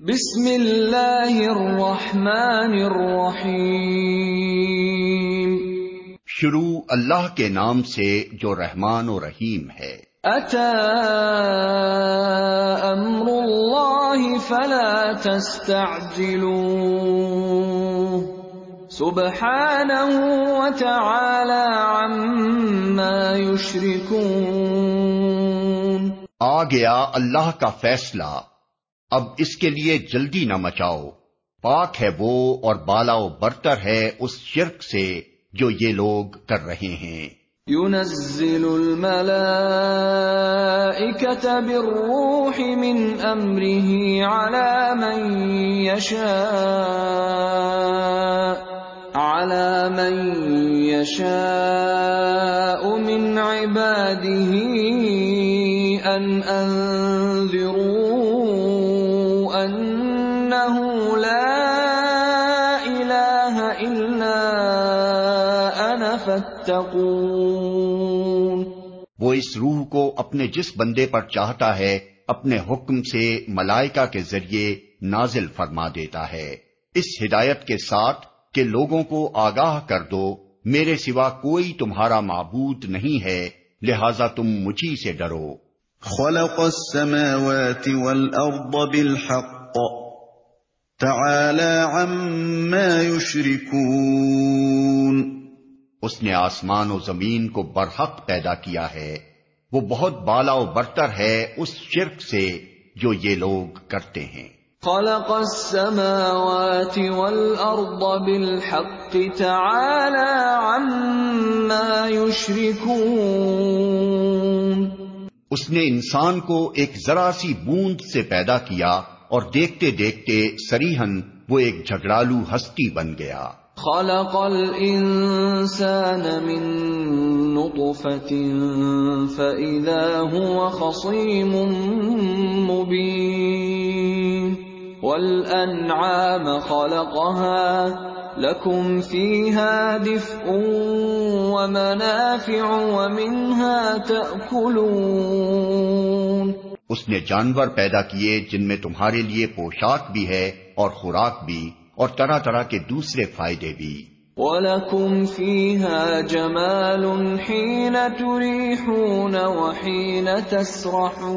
بسم اللہ الرحمن الرحیم۔ شروع اللہ کے نام سے جو رحمان و رحیم ہے۔ اتا امر اللہ فلا تستعجلوه سبحانه وتعالى عما يشركون آ گیا اللہ کا فیصلہ۔ اب اس کے لیے جلدی نہ مچاؤ۔ پاک ہے وہ اور بالا و برتر ہے اس شرک سے جو یہ لوگ کر رہے ہیں۔ ينزل الملائكة بالروح من أمره على من يشاء۔ على من يشاء من عباده أن أنذروا فاتقون وہ اس روح کو اپنے جس بندے پر چاہتا ہے اپنے حکم سے ملائکہ کے ذریعے نازل فرما دیتا ہے۔ اس ہدایت کے ساتھ کہ لوگوں کو آگاہ کر دو میرے سوا کوئی تمہارا معبود نہیں ہے لہذا تم مجھی سے ڈرو۔ خلق السماوات والأرض بالحق۔ تعالى عما يشركون اس نے آسمان و زمین کو برحق پیدا کیا ہے۔ وہ بہت بالا و برتر ہے اس شرک سے جو یہ لوگ کرتے ہیں۔ خلق السماوات والأرض بالحق تعالى عما يشركون۔ اس نے انسان کو ایک ذرا سی بوند سے پیدا کیا اور دیکھتے دیکھتے سریحن وہ ایک جھگڑالو ہستی بن گیا۔ خلق الإنسان من نطفة فإذا هو خصيم مبين والأنعام خلقها لكم فيها دفء ومنافع ومنها تأكلون اس نے جانور پیدا کیے جن میں تمہارے لیے پوشاک بھی ہے اور خوراک بھی۔ اور طرح طرح کے دوسرے فائدے بھی۔ وَلَكُمْ فِيهَا جَمَالٌ حِينَ تُرِيحُونَ وَحِينَ تَسْرَحُونَ۔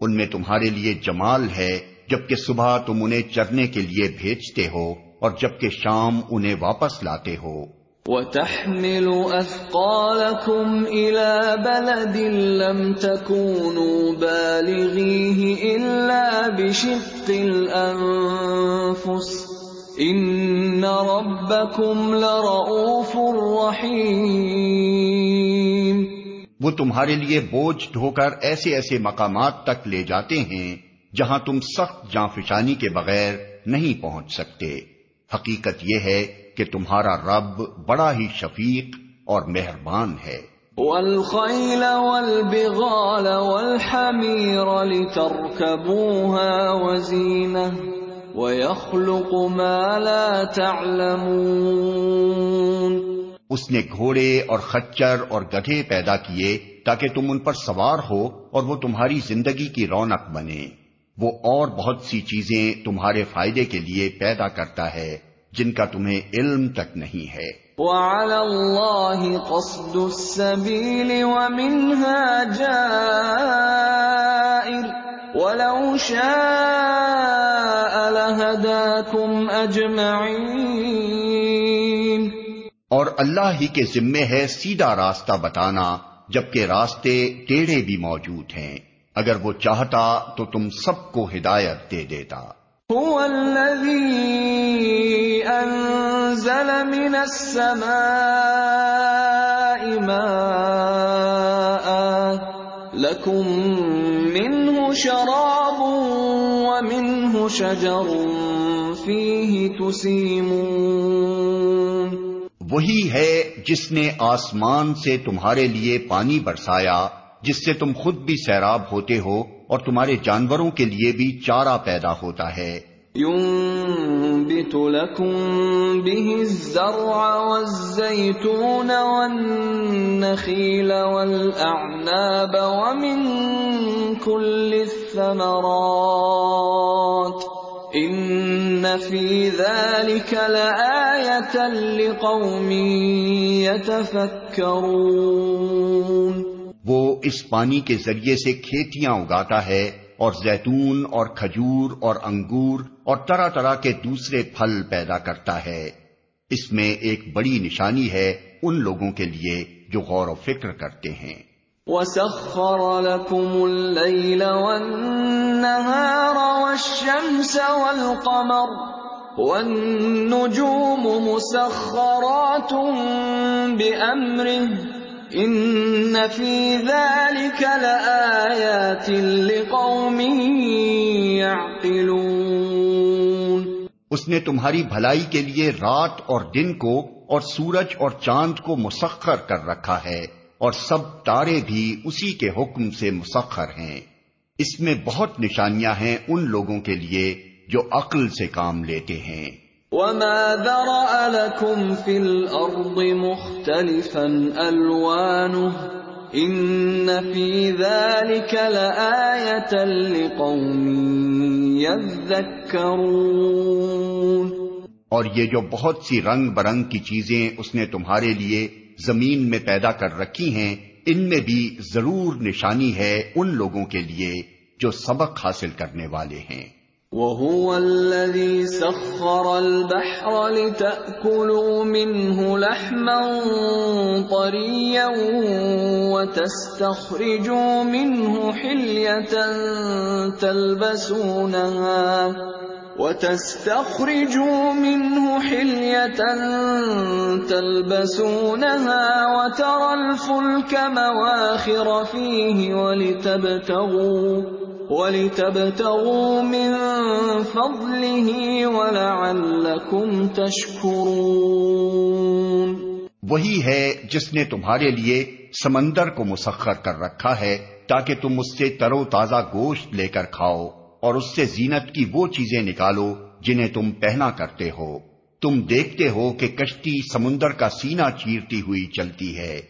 ان میں تمہارے لیے جمال ہے جبکہ صبح تم انہیں چرنے کے لیے بھیجتے ہو اور جبکہ شام انہیں واپس لاتے ہو۔ وَتَحْمِلُ أَثْقَالَكُمْ إِلَى بَلَدٍ لَمْ تَكُونُوا بَالِغِيهِ إِلَّا بِشِقِّ الْأَنفُسِ. إِنَّ رَبَّكُمْ لَرَؤُوفٌ رَحِيمٌ. وہ تمہارے لیے بوجھ ڈھو کر ایسے ایسے مقامات تک لے جاتے ہیں جہاں تم سخت جانفشانی کے بغیر نہیں پہنچ سکتے۔ حقیقت یہ ہے کہ تمہارا رب بڑا ہی شفیق اور مہربان ہے۔ وَالْخَيْلَ وَالْبِغَالَ وَالْحَمِيرَ لِتَرْكَبُوهَا وَزِينَةً وَيَخْلُقُ مَا لَا تَعْلَمُونَ۔ اس نے گھوڑے اور خچر اور گدھے پیدا کیے تاکہ تم ان پر سوار ہو اور وہ تمہاری زندگی کی رونق بنے۔ وہ اور بہت سی چیزیں تمہارے فائدے کے لیے پیدا کرتا ہے۔ جن کا تمہیں علم تک نہیں ہے۔ وَعَلَى اللَّهِ قَصْدُ السَّبِيلِ وَمِنْهَا جَائِرٌ۔ وَلَوْ شَاءَ لَهَدَاكُمْ أَجْمَعِينَ۔ اور اللہ ہی کے ذمے ہے سیدھا راستہ بتانا جبکہ راستے ٹیڑھے بھی موجود ہیں۔ اگر وہ چاہتا تو تم سب کو ہدایت دے دیتا۔ هو الذي أنزل من السماء ماء لكم منه شراب ومنه شجر فيه تسيمون. وہی ہے جس نے آسمان سے تمہارے لیے پانی برسایا، جس سے تم خود بھی سیراب ہوتے ہو اور تمہارے جانوروں کے لیے بھی چارہ پیدا ہوتا ہے۔ ينبت لكم به الزرع والزيتون والنخيل والأعناب ومن كل الثمرات إن في ذلك لآية لقوم يتفكرون۔ وہ اس پانی کے ذریعے سے کھیتیاں اگاتا ہے اور زیتون اور کھجور اور انگور اور طرح طرح کے دوسرے پھل پیدا کرتا ہے۔ اس میں ایک بڑی نشانی ہے ان لوگوں کے لیے جو غور و فکر کرتے ہیں۔ وَسَخَّرَ لَكُمُ اللَّيْلَ وَالنَّهَارَ وَالشَّمْسَ وَالْقَمَرَ وَالنُّجُومُ مُسَخَّرَاتٌ بِأَمْرِهِ ان فی ذلك لآیات لقوم يعقلون اس نے تمہاری بھلائی کے لیے رات اور دن کو اور سورج اور چاند کو مسخر کر رکھا ہے اور سب تارے بھی اسی کے حکم سے مسخر ہیں۔ اس میں بہت نشانیاں ہیں ان لوگوں کے لیے جو عقل سے کام لیتے ہیں۔ وما ذرأ لكم في الأرض مختلفا ألوانه إن في ذلك لآية لقوم يذكرون اور یہ جو بہت سی رنگ برنگ کی چیزیں اس نے تمہارے لیے زمین میں پیدا کر رکھی ہیں، ان میں بھی ضرور نشانی ہے ان لوگوں کے لیے جو سبق حاصل کرنے والے ہیں۔ وهو الذي سخر البحر لتأكلوا منه لحما طريا وتستخرجوا منه حلية تلبسونها وتستخرجوا منه حلية تلبسونها وترى الفلك مواخر فيه ولتبتغوا وَلِتَبْتَغُوا مِن فَضْلِهِ وَلَعَلَّكُمْ تَشْكُرُونَ وہی ہے جس نے تمہارے لیے سمندر کو مسخر کر رکھا ہے تاکہ تم اس سے ترو تازہ گوشت لے کر کھاؤ اور اس سے زینت کی وہ چیزیں نکالو جنہیں تم پہنا کرتے ہو۔ تم دیکھتے ہو کہ کشتی سمندر کا سینہ چیرتی ہوئی چلتی ہے۔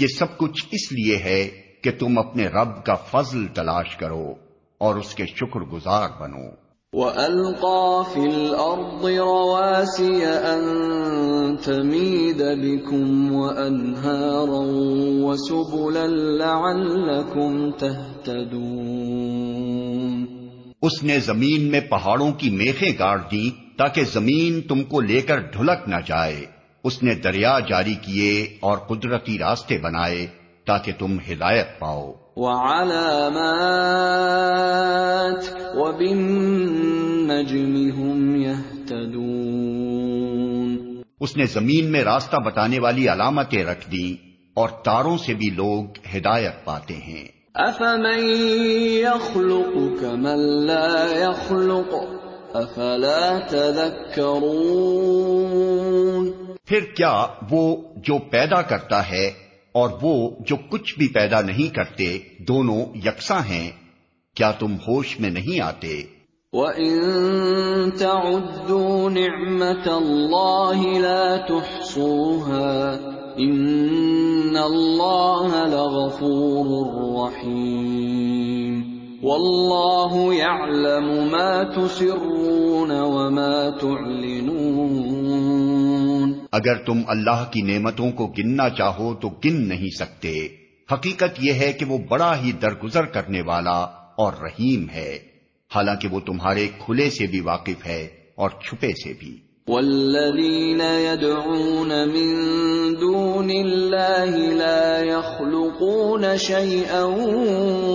یہ سب کچھ اس لیے ہے کہ تم اپنے رب کا فضل تلاش کرو۔ اور اس کے شکر گزار بنو۔ وَأَلْقَى فِي الْأَرْضِ رَوَاسِيَ أَن تَمِيدَ بِكُمْ وَأَنْهَارًا وَسُبُلًا لَعَلَّكُمْ تَهْتَدُونَ۔ اس نے زمین میں پہاڑوں کی میخیں گاڑ دی تاکہ زمین تم کو لے کر ڈھلک نہ جائے۔ اس نے دریا جاری کیے اور قدرتی راستے بنائے تاکہ تم ہدایت پاؤ۔ وعلامات وبالنجم هم يهتدون۔ اس نے زمین میں راستہ بتانے والی علامتیں رکھ دی اور تاروں سے بھی لوگ ہدایت پاتے ہیں۔ افمن يخلق كمن لا يخلق افلا تذكرون؟ پھر کیا وہ جو پیدا کرتا ہے اور وہ جو کچھ بھی پیدا نہیں کرتے، دونوں یکساں ہیں۔ کیا تم ہوش میں نہیں آتے؟ وَإِن تَعُدُّوا نِعْمَةَ اللَّهِ لَا تُحْصُوهَا إِنَّ اللَّهَ لَغَفُورٌ رَّحِيمٌ وَاللَّهُ يَعْلَمُ مَا تُسِرُّونَ وَمَا تُعْلِنُونَ اگر تم اللہ کی نعمتوں کو گننا چاہو تو گن نہیں سکتے۔ حقیقت یہ ہے کہ وہ بڑا ہی درگزر کرنے والا اور رحیم ہے۔ حالانکہ وہ تمہارے کھلے سے بھی واقف ہے اور چھپے سے بھی۔ والذین يدعون من دون اللہ لا يخلقون شيئا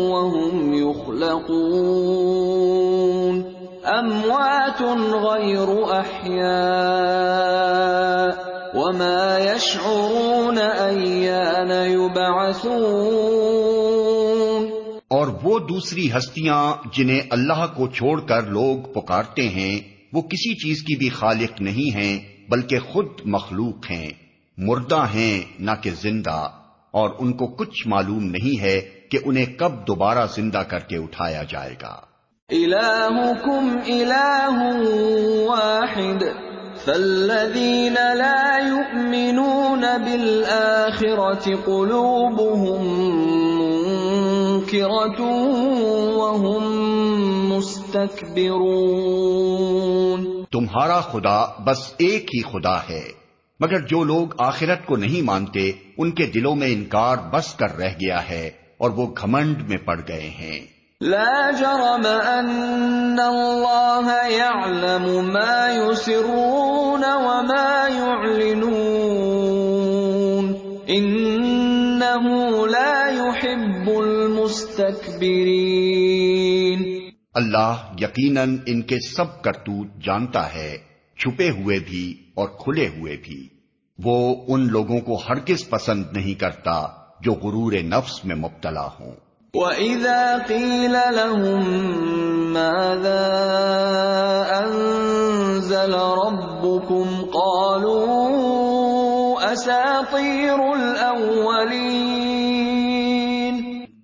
وهم يخلقون۔ اموات غیر احیاء وما يشعرون ایان يبعثون اور وہ دوسری ہستیاں جنہیں اللہ کو چھوڑ کر لوگ پکارتے ہیں وہ کسی چیز کی بھی خالق نہیں ہیں بلکہ خود مخلوق ہیں۔ مردہ ہیں نہ کہ زندہ۔ اور ان کو کچھ معلوم نہیں ہے کہ انہیں کب دوبارہ زندہ کر کے اٹھایا جائے گا۔ إله واحد فالذين لا يؤمنون بالآخرة قلوبهم منكرة وهم مستكبرون. تمہارا خدا بس ایک ہی خدا ہے، مگر جو لوگ آخرت کو نہیں مانتے، ان کے دلوں میں انکار بس کر رہ گیا ہے اور وہ گھمنڈ میں پڑ گئے ہیں۔ لا جرم ان اللہ يعلم ما يسرون وما يعلنون. انه لا يحب المستكبرين. اللہ یقیناً ان کے سب کرتوت جانتا ہے، چھپے ہوئے بھی اور کھلے ہوئے بھی۔ وہ ان لوگوں کو ہرگز پسند نہیں کرتا جو غرور نفس میں مبتلا ہوں۔ وَإِذَا قِيلَ لَهُم مَّاذَا أَنزَلَ رَبُّكُمْ قَالُوا أَسَاطِيرُ الْأَوَّلِينَ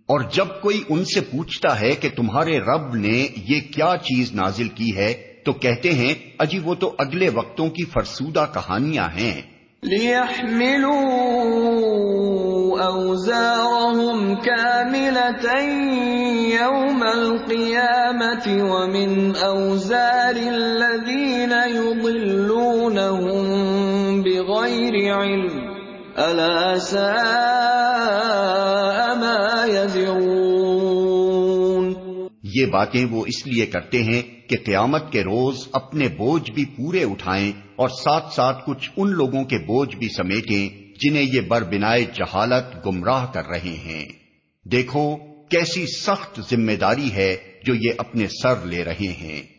اور جب کوئی ان سے پوچھتا ہے کہ تمہارے رب نے یہ کیا چیز نازل کی ہے، تو کہتے ہیں، اجی وہ تو اگلے وقتوں کی فرسودہ کہانیاں ہیں۔ لِيَحْمِلُوا أَوْزَارَهُمْ كَامِلَةً يَوْمَ الْقِيَامَةِ وَمِنْ أَوْزَارِ الَّذِينَ يُضِلُّونَهُم بِغَيْرِ عِلْمٍ أَلَا سَاءَ مَا يَزِرُونَ یہ باتیں وہ اس لیے کرتے ہیں کہ قیامت کے روز اپنے بوجھ بھی پورے اٹھائیں اور ساتھ ساتھ کچھ ان لوگوں کے بوجھ بھی سمیٹیں جنہیں یہ بربنائے جہالت گمراہ کر رہے ہیں۔ دیکھو کیسی سخت ذمہ داری ہے جو یہ اپنے سر لے رہے ہیں۔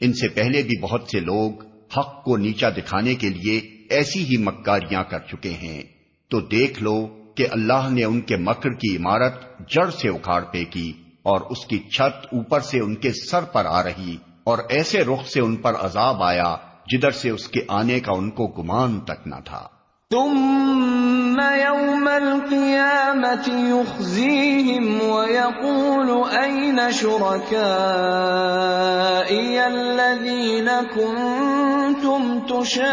ان سے پہلے بھی بہت سے لوگ حق کو نیچا دکھانے کے لیے ایسی ہی مکاریاں کر چکے ہیں۔ تو دیکھ لو کہ اللہ نے ان کے مکر کی عمارت جڑ سے اکھاڑ پے کی اور اس کی چھت اوپر سے ان کے سر پر آ رہی اور ایسے رخ سے ان پر عذاب آیا جدھر سے اس کے آنے کا ان کو گمان تک نہ تھا۔ ثم يوم القيامة يخزيهم ويقول أين شركائي الذين كنتم تشاقون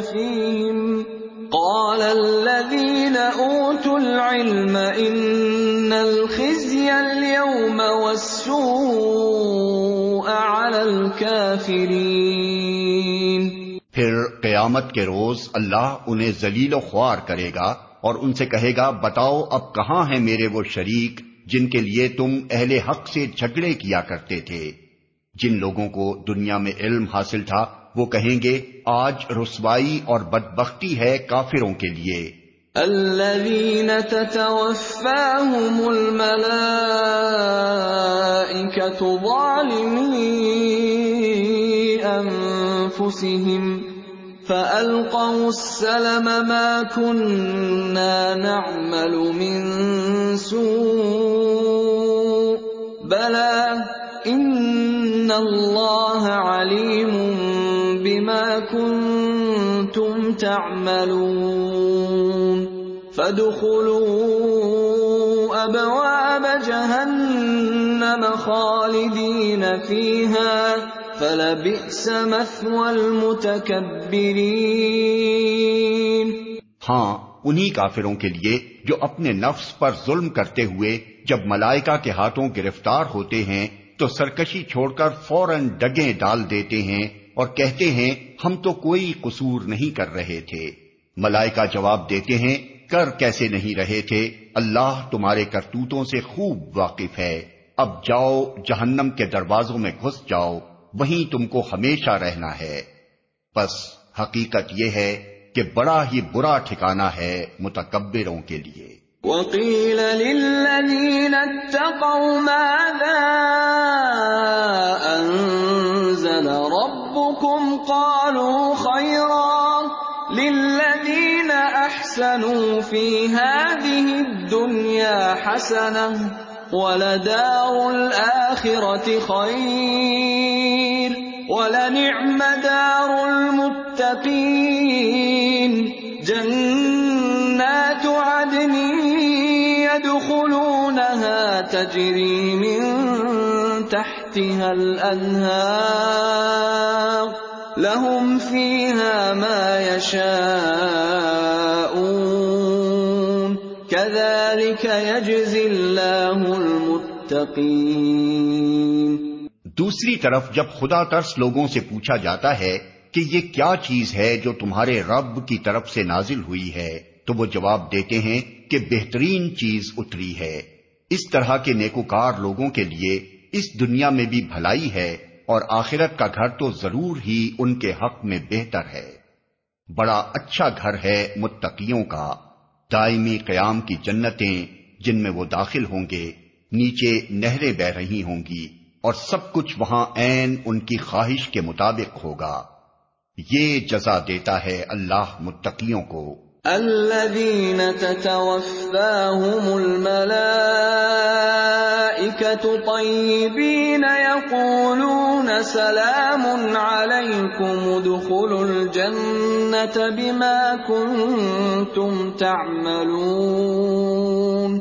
فيهم؟ قال الذين أوتوا العلم إن الخزي اليوم والسوء على الكافرين. پھر قیامت کے روز اللہ انہیں ذلیل و خوار کرے گا اور ان سے کہے گا، بتاؤ اب کہاں ہیں میرے وہ شریک جن کے لیے تم اہل حق سے جھگڑے کیا کرتے تھے؟ جن لوگوں کو دنیا میں علم حاصل تھا، وہ کہیں گے، آج رسوائی اور بدبختی ہے کافروں کے لیے۔ الذين تتوفاهم الملائكة ظالمي أنفسهم فألقوا السلم ما كنا نعمل من سوء بلى إن الله عليم بما كنتم تعملون فادخلوا أبواب جهنم خالدين فيها فلبئس مثوى المتكبرين. ہاں انہی کافروں کے لیے جو اپنے نفس پر ظلم کرتے ہوئے جب ملائکہ کے ہاتھوں گرفتار ہوتے ہیں، تو سرکشی چھوڑ کر فوراً ڈگیں ڈال دیتے ہیں اور کہتے ہیں، ہم تو کوئی قصور نہیں کر رہے تھے۔ ملائکہ جواب دیتے ہیں، کر کیسے نہیں رہے تھے، اللہ تمہارے کرتوتوں سے خوب واقف ہے۔ اب جاؤ، جہنم کے دروازوں میں گھس جاؤ۔ وہیں تم کو ہمیشہ رہنا ہے۔ بس حقیقت یہ ہے کہ بڑا ہی برا ٹھکانہ ہے متکبروں کے لیے۔ وقيل للذين اتقوا ماذا أنزل ربكم قالوا خيرا للذين أحسنوا في هذه الدنيا حسنة ولدار الآخرة خير ولنعم دار المتقين جنات عدن يدخلونها تجري من تحتها الأنهار لهم فيها ما يشاءون دوسری طرف جب خدا ترس لوگوں سے پوچھا جاتا ہے کہ یہ کیا چیز ہے جو تمہارے رب کی طرف سے نازل ہوئی ہے، تو وہ جواب دیتے ہیں کہ بہترین چیز اتری ہے۔ اس طرح کے نیکوکار لوگوں کے لیے اس دنیا میں بھی بھلائی ہے اور آخرت کا گھر تو ضرور ہی ان کے حق میں بہتر ہے۔ بڑا اچھا گھر ہے متقیوں کا۔ دائمی قیام کی جنتیں جن میں وہ داخل ہوں گے، نیچے نہریں بہ رہی ہوں گی اور سب کچھ وہاں عین ان کی خواہش کے مطابق ہوگا۔ یہ جزا دیتا ہے اللہ متقیوں کو۔ الذين تتوفاهم الملائكة طيبين يقولون سلام عليكم، ادخلوا الجنة بما كنتم تعملون.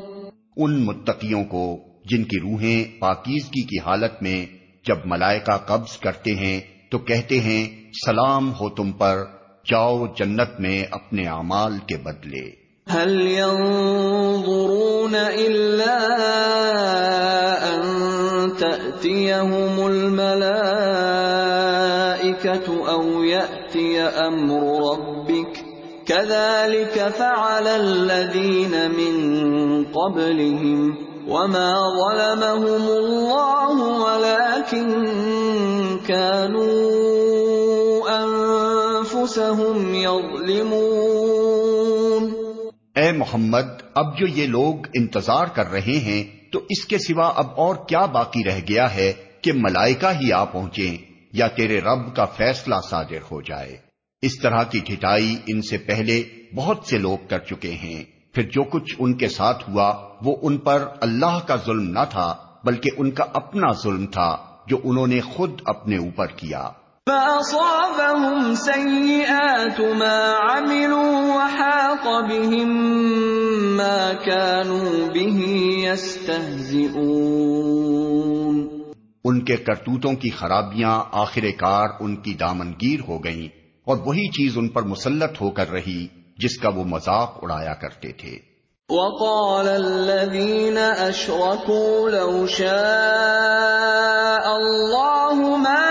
ان متقیوں کو، جن کی روحیں پاکیزگی کی حالت میں جب ملائکہ قبض کرتے ہیں تو کہتے ہیں، سلام ہو تم پر جاؤ جنت میں اپنے اعمال کے بدلے۔ هل ينظرون إلا أن تأتيهم الملائكة أو يأتي أمر ربك كذلك فعل الذين من قبلهم وما ظلمهم الله ولكن كانوا يظلمون۔ اے محمد، اب جو یہ لوگ انتظار کر رہے ہیں، تو اس کے سوا اب اور کیا باقی رہ گیا ہے کہ ملائکہ ہی آ پہنچے یا تیرے رب کا فیصلہ صادر ہو جائے۔ اس طرح کی ٹھٹائی ان سے پہلے بہت سے لوگ کر چکے ہیں۔ پھر جو کچھ ان کے ساتھ ہوا، وہ ان پر اللہ کا ظلم نہ تھا، بلکہ ان کا اپنا ظلم تھا، جو انہوں نے خود اپنے اوپر کیا۔ فأصابهم سيئات ما عملوا وحاق بهم ما كانوا به يستهزئون ان کے کرتوتوں کی خرابیاں آخر کار ان کی دامنگیر ہو گئیں اور وہی چیز ان پر مسلط ہو کر رہی جس کا وہ مذاق اڑایا کرتے تھے۔ وقال الذين أشركوا لو شاء الله ما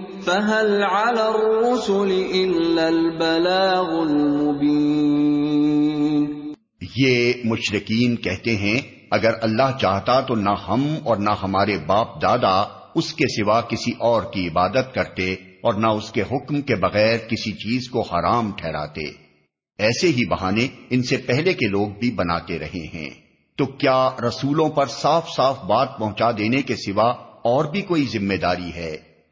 فهل على الرسل إلا البلاغ المبين؟ یہ مشرقین کہتے ہیں، اگر اللہ چاہتا تو نہ ہم اور نہ ہمارے باپ دادا اس کے سوا کسی اور کی عبادت کرتے اور نہ اس کے حکم کے بغیر کسی چیز کو حرام ٹھہراتے۔ ایسے ہی بہانے ان سے پہلے کے لوگ بھی بناتے رہے ہیں۔ تو کیا رسولوں پر صاف صاف بات پہنچا دینے کے سوا اور بھی کوئی ذمہ داری ہے؟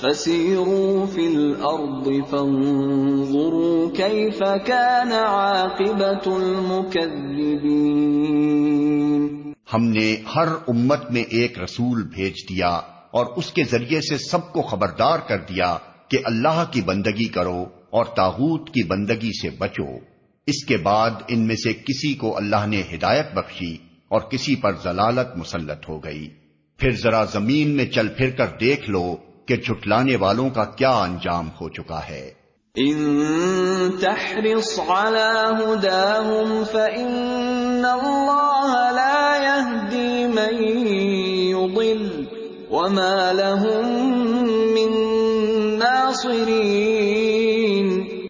فسيروا في الأرض فانظروا كيف كان عاقبة المكذبين. ہم نے ہر امت میں ایک رسول بھیج دیا اور اس کے ذریعے سے سب کو خبردار کر دیا کہ اللہ کی بندگی کرو اور تاغوت کی بندگی سے بچو۔ اس کے بعد ان میں سے کسی کو اللہ نے ہدایت بخشی اور کسی پر ضلالت مسلط ہو گئی۔ پھر ذرا زمین میں چل پھر کر دیکھ لو کہ جھٹلانے والوں کا کیا انجام ہو چکا ہے۔ ان تحرص على هداهم فإن الله لا يهدي من يضل وما لهم من ناصرين۔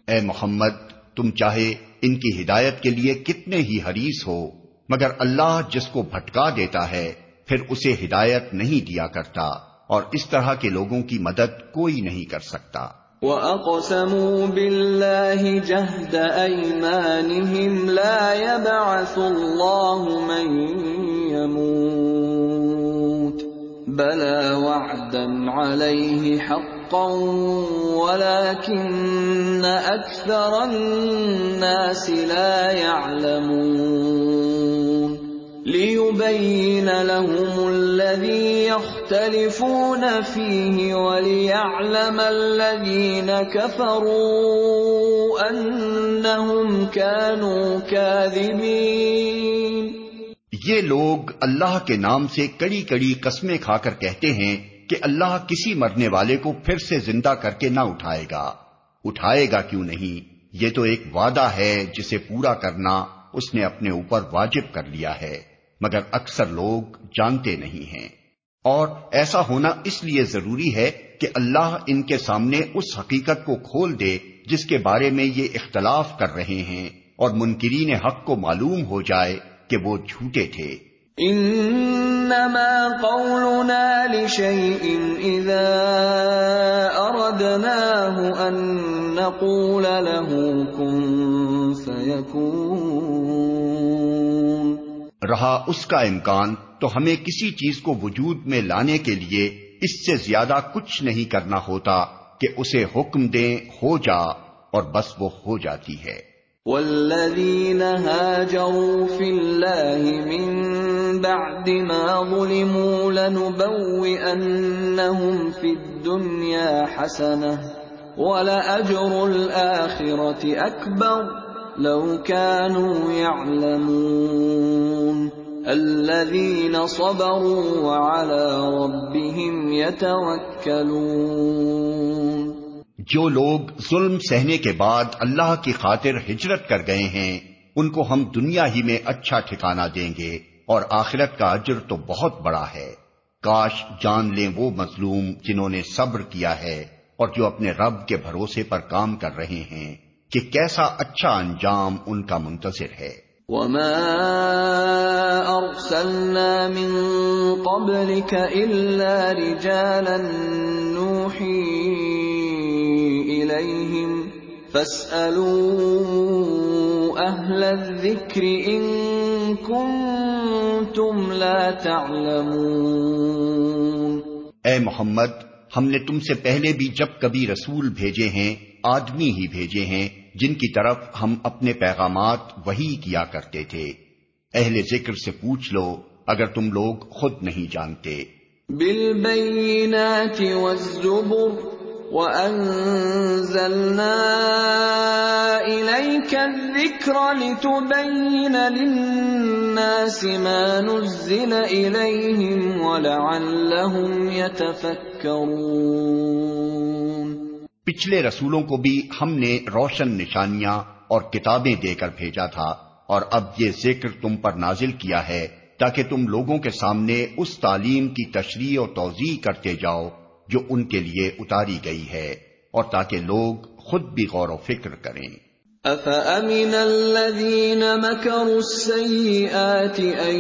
اے محمد تم چاہے ان کی ہدایت کے لیے کتنے ہی حریص ہو مگر اللہ جس کو بھٹکا دیتا ہے پھر اسے ہدایت نہیں دیا کرتا۔ اور اس طرح کے لوگوں کی مدد کوئی نہیں کر سکتا۔ وَأَقْسَمُوا بِاللَّهِ جَهْدَ أَيْمَانِهِمْ لَا يَبْعَثُ اللَّهُ مَن يَمُوتُ بَلَى وَعْدًا عَلَيْهِ حَقًّا وَلَكِنَّ أَكْثَرَ النَّاسِ لَا يَعْلَمُونَ لِيُبَيِّنَ لَهُمُ الَّذِي يَخْتَلِفُونَ فِيهِ وَلِيَعْلَمَ الَّذِينَ كَفَرُوا أَنَّهُمْ كَانُوا كَاذِبِينَ۔ یہ لوگ اللہ کے نام سے کڑی کڑی قسمیں کھا کر کہتے ہیں کہ اللہ کسی مرنے والے کو پھر سے زندہ کر کے نہ اٹھائے گا۔ اٹھائے گا کیوں نہیں؟ یہ تو ایک وعدہ ہے جسے پورا کرنا اس نے اپنے اوپر واجب کر لیا ہے۔ مگر اکثر لوگ جانتے نہیں ہیں۔ اور ایسا ہونا اس لیے ضروری ہے کہ اللہ ان کے سامنے اس حقیقت کو کھول دے جس کے بارے میں یہ اختلاف کر رہے ہیں اور منکرین حق کو معلوم ہو جائے کہ وہ جھوٹے تھے۔ انما قولنا لشيء اذا اردناه ان نقول له كن فيكون رہا اس کا امکان تو ہمیں کسی چیز کو وجود میں لانے کے لیے اس سے زیادہ کچھ نہیں کرنا ہوتا کہ اسے حکم دیں، ہو جا اور بس وہ ہو جاتی ہے۔ والذين هاجروا في الله من بعد ما ظلموا لنبوئنهم في الدنيا حسنة ولأجر الآخرة أكبر لو كانوا يعلمون الذين صبروا وعلى ربهم يتوكلون جو لوگ ظلم سہنے کے بعد اللہ کی خاطر ہجرت کر گئے ہیں، ان کو ہم دنیا ہی میں اچھا ٹھکانہ دیں گے اور آخرت کا اجر تو بہت بڑا ہے۔ کاش جان لیں وہ مظلوم جنہوں نے صبر کیا ہے اور جو اپنے رب کے بھروسے پر کام کر رہے ہیں۔ کہ کیسا اچھا انجام ان کا منتظر ہے۔ وما ارسلنا من قبلك الا رجالا نوحي اليهم فاسالوا اهل الذكر ان كنتم لا تعلمون۔ اے محمد ہم نے تم سے پہلے بھی جب کبھی رسول بھیجے ہیں، آدمی ہی بھیجے ہیں، جن کی طرف ہم اپنے پیغامات وہی کیا کرتے تھے۔ اہل ذکر سے پوچھ لو، اگر تم لوگ خود نہیں جانتے۔ بالبینات والزبر۔ وانزلنا الیک الذکر لتبین للناس ما نزل الیہم ولعلہم یتفکرون پچھلے رسولوں کو بھی ہم نے روشن نشانیاں اور کتابیں دے کر بھیجا تھا، اور اب یہ ذکر تم پر نازل کیا ہے تاکہ تم لوگوں کے سامنے اس تعلیم کی تشریح و توضیع کرتے جاؤ۔ جو ان کے لیے اتاری گئی ہے اور تاکہ لوگ خود بھی غور و فکر کریں۔ أَفَأَمِنَ الَّذِينَ مَكَرُوا السَّيِّئَاتِ أَن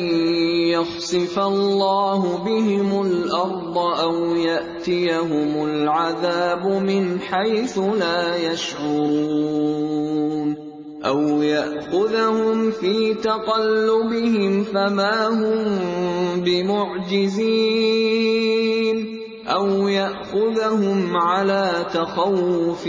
يَخْسِفَ اللَّهُ بِهِمُ الْأَرْضَ أَوْ يَأْتِيَهُمُ الْعَذَابُ مِنْ حَيْثُ لَا يَشْعُرُونَ أَوْ يَأْخُذَهُمْ فِي تَقَلُّبِهِمْ فَمَا هُمْ بِمُعْجِزِينَ او ياخذهم على تخوف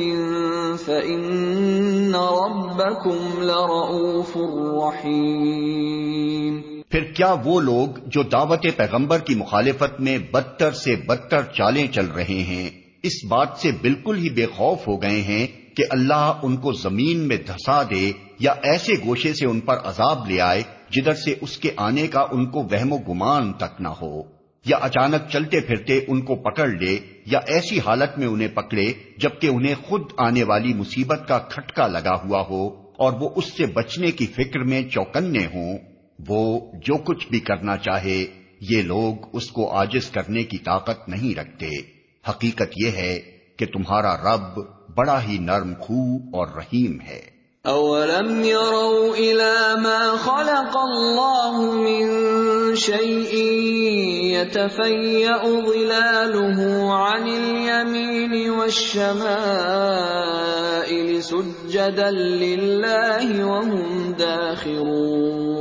فان ربكم لرؤوف رحيم پھر کیا وہ لوگ جو دعوت پیغمبر کی مخالفت میں بدتر سے بدتر چالیں چل رہے ہیں، اس بات سے بالکل ہی بے خوف ہو گئے ہیں کہ اللہ ان کو زمین میں دھسا دے یا ایسے گوشے سے ان پر عذاب لے آئے جدھر سے اس کے آنے کا ان کو وہم و گمان تک نہ ہو۔ یا اچانک چلتے پھرتے ان کو پکڑ لے یا ایسی حالت میں انہیں پکڑے جبکہ انہیں خود آنے والی مصیبت کا کھٹکا لگا ہوا ہو اور وہ اس سے بچنے کی فکر میں چوکنے ہوں، وہ جو کچھ بھی کرنا چاہے، یہ لوگ اس کو آجز کرنے کی طاقت نہیں رکھتے۔ حقیقت یہ ہے کہ تمہارا رب بڑا ہی نرم خو اور رحیم ہے۔ اولم يروا الى ما خلق الله من شيء يتفيأ ظلاله عن اليمين والشمائل سجدا لله وهم داخرون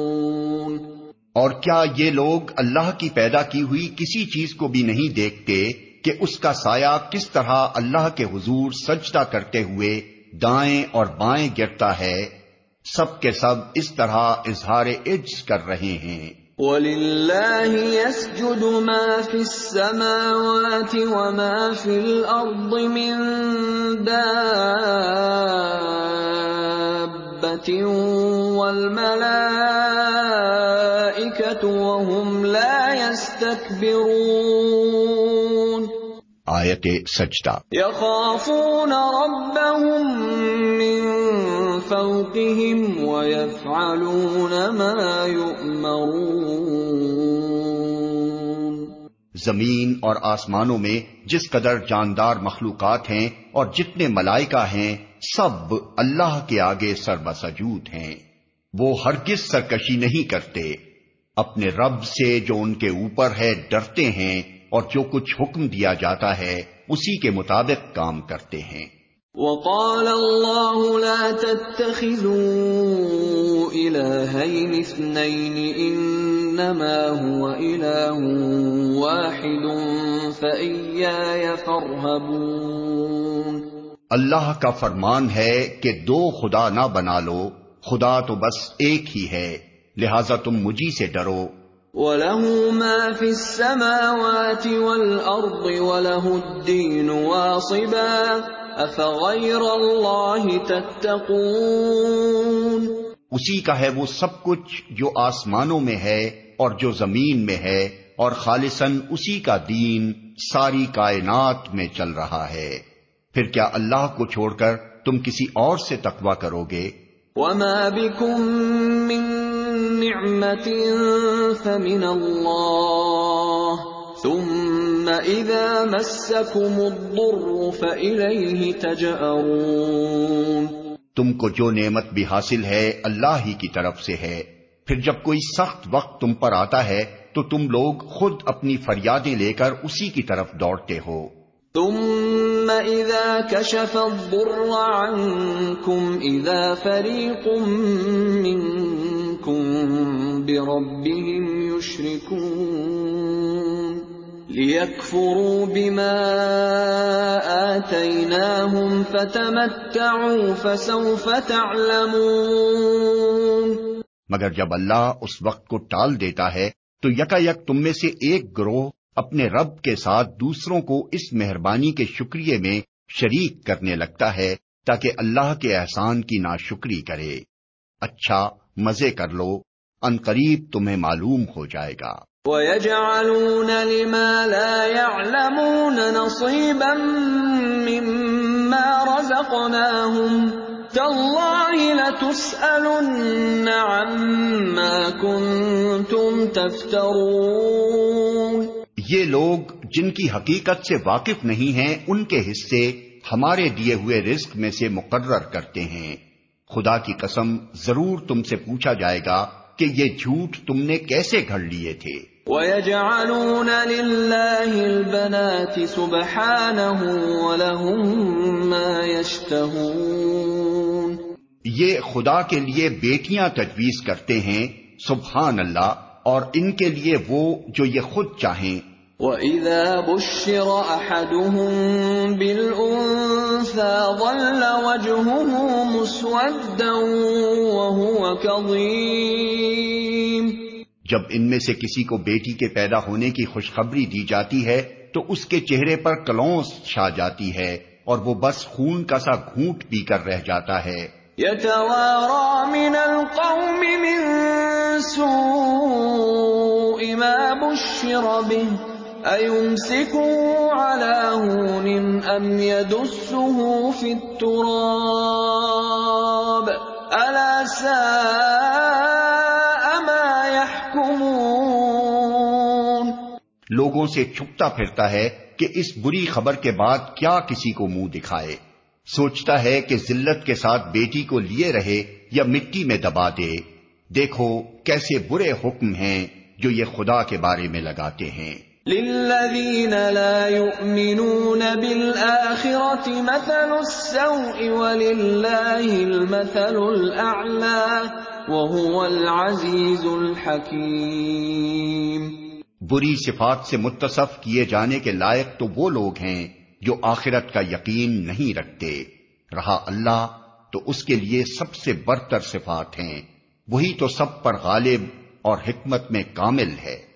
اور کیا یہ لوگ اللہ کی پیدا کی ہوئی کسی چیز کو بھی نہیں دیکھتے کہ اس کا سایہ کس طرح اللہ کے حضور سجدہ کرتے ہوئے دائیں اور بائیں گرتا ہے؟ سب کے سب اس طرح اظہار عجز کر رہے ہیں۔ وَلِلَّهِ يَسْجُدُ مَا فِي السَّمَاوَاتِ وَمَا فِي الْأَرْضِ مِن دَابَّةٍ وَالْمَلَائِكَةُ وَهُمْ لَا يَسْتَكْبِرُونَ آیت سجدہ۔ يخافون ربهم من فوقهم ويفعلون ما يؤمرون زمین اور آسمانوں میں جس قدر جاندار مخلوقات ہیں اور جتنے ملائکہ ہیں سب اللہ کے آگے سربسجود ہیں۔ وہ ہرگز سرکشی نہیں کرتے۔ اپنے رب سے جو ان کے اوپر ہے ڈرتے ہیں۔ اور جو کچھ حکم دیا جاتا ہے اسی کے مطابق کام کرتے ہیں۔ وقال الله لا تتخذوا إلهين اثنين إنما هو إله واحد فإياي فارهبون۔ اللہ کا فرمان ہے کہ دو خدا نہ بنا لو خدا تو بس ایک ہی ہے لہذا تم مجھی سے ڈرو۔ وَلَهُ مَا فِي السَّمَاوَاتِ وَالْأَرْضِ وَلَهُ الدِّينُ وَاصِبًا أَفَغَيْرَ اللَّهِ تَتَّقُونَ اسی کا ہے وہ سب کچھ جو آسمانوں میں ہے اور جو زمین میں ہے اور خالصاً اسی کا دین ساری کائنات میں چل رہا ہے۔ پھر کیا اللہ کو چھوڑ کر تم کسی اور سے تقوی کرو گے؟ وَمَا بِكُم مِّن نعمت فمن اللہ ثم اذا مسکم الضر فإلیہ تجأرون۔ تم کو جو نعمت بھی حاصل ہے اللہ ہی کی طرف سے ہے۔ پھر جب کوئی سخت وقت تم پر آتا ہے تو تم لوگ خود اپنی فریادیں لے کر اسی کی طرف دوڑتے ہو۔ ثم اذا كشف الضر عنكم اذا فريق منكم بربهم يشركون ليكفروا بما آتيناهم فتمتعوا فسوف تعلمون مگر جب اللہ اس وقت کو ٹال دیتا ہے، تو یکا یک تم میں سے ایک گروہ اپنے رب کے ساتھ دوسروں کو اس مہربانی کے شکریہ میں شریک کرنے لگتا ہے تاکہ اللہ کے احسان کی ناشکری کرے۔ اچھا مزے کر لو ان قریب تمہیں معلوم ہو جائے گا۔ وَيَجْعَلُونَ لِمَا لَا يَعْلَمُونَ نَصِيبًا مِّمَّا رَزَقْنَاهُمْ تَاللَّهِ لَتُسْأَلُنَّ عَمَّا كُنتُمْ تَفْتَرُونَ۔ یہ لوگ جن کی حقیقت سے واقف نہیں ہیں ان کے حصے ہمارے دیے ہوئے رزق میں سے مقرر کرتے ہیں۔ خدا کی قسم ضرور تم سے پوچھا جائے گا کہ یہ جھوٹ تم نے کیسے گھڑ لیے تھے؟ وَيَجْعَلُونَ لِلَّهِ الْبَنَاتِ سُبْحَانَهُ وَلَهُم مَّا يَشْتَهُونَ۔ یہ خدا کے لیے بیٹیاں تجویز کرتے ہیں سبحان اللہ اور ان کے لیے وہ جو یہ خود چاہیں۔ وَإِذَا بُشِّرَ أَحَدُهُم بِالْأُنثَىٰ ظَلَّ وَجْهُهُ مُسْوَدًّا وَهُوَ كَظِيمٌ جب ان میں سے کسی کو بیٹی کے پیدا ہونے کی خوشخبری دی جاتی ہے تو اس کے چہرے پر کلونس چھا جاتی ہے اور وہ بس خون کا سا گھونٹ پی کر رہ جاتا ہے۔ يتوارى من القوم من سوء ما بشر به لوگوں سے چھپتا پھرتا ہے کہ اس بری خبر کے بعد کیا کسی کو منہ دکھائے۔ سوچتا ہے کہ ذلت کے ساتھ بیٹی کو لیے رہے یا مٹی میں دبا دے۔ دیکھو کیسے برے حکم ہیں جو یہ خدا کے بارے میں لگاتے ہیں۔ للذین لا يؤمنون بالآخرة مثل السوء وللہ المثل الأعلى وهو العزیز الحکیم۔ بری صفات سے متصف کیے جانے کے لائق تو وہ لوگ ہیں جو آخرت کا یقین نہیں رکھتے۔ رہا اللہ تو اس کے لیے سب سے برتر صفات ہیں۔ وہی تو سب پر غالب اور حکمت میں کامل ہے۔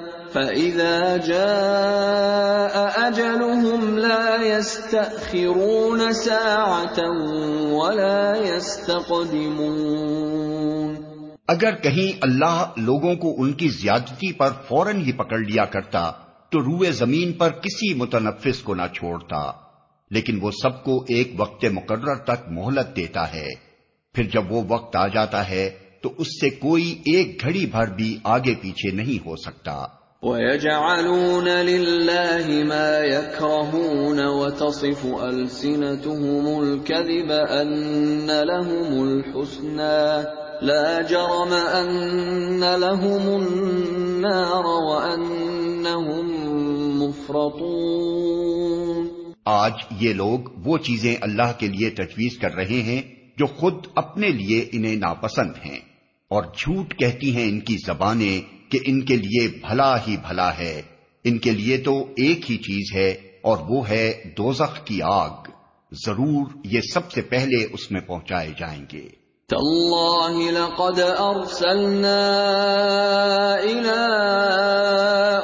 فإذا جاء أجلهم لا يستأخرون ساعة ولا يستقدمون اگر کہیں اللہ لوگوں کو ان کی زیادتی پر فوراً ہی پکڑ لیا کرتا، تو روئے زمین پر کسی متنفس کو نہ چھوڑتا۔ لیکن وہ سب کو ایک وقت مقرر تک مہلت دیتا ہے۔ پھر جب وہ وقت آ جاتا ہے، تو اس سے کوئی ایک گھڑی بھر بھی آگے پیچھے نہیں ہو سکتا۔ وَيَجْعَلُونَ لِلَّهِ مَا يَكْرَهُونَ وَتَصِفُ أَلْسِنَتُهُمُ الْكَذِبَ أَنَّ لَهُمُ الْحُسْنَى لَا جَرَمَ أَنَّ لَهُمُ النَّارَ وَأَنَّهُمْ مُفْرَطُونَ آج یہ لوگ وہ چیزیں اللہ کے لیے تجویز کر رہے ہیں جو خود اپنے لیے انہیں ناپسند ہیں۔ اور جھوٹ کہتی ہیں ان کی زبانیں کہ ان کے لیے بھلا ہی بھلا ہے۔ ان کے لیے تو ایک ہی چیز ہے اور وہ ہے دوزخ کی آگ۔ ضرور یہ سب سے پہلے اس میں پہنچائے جائیں گے۔ تاللہ لقد ارسلنا الى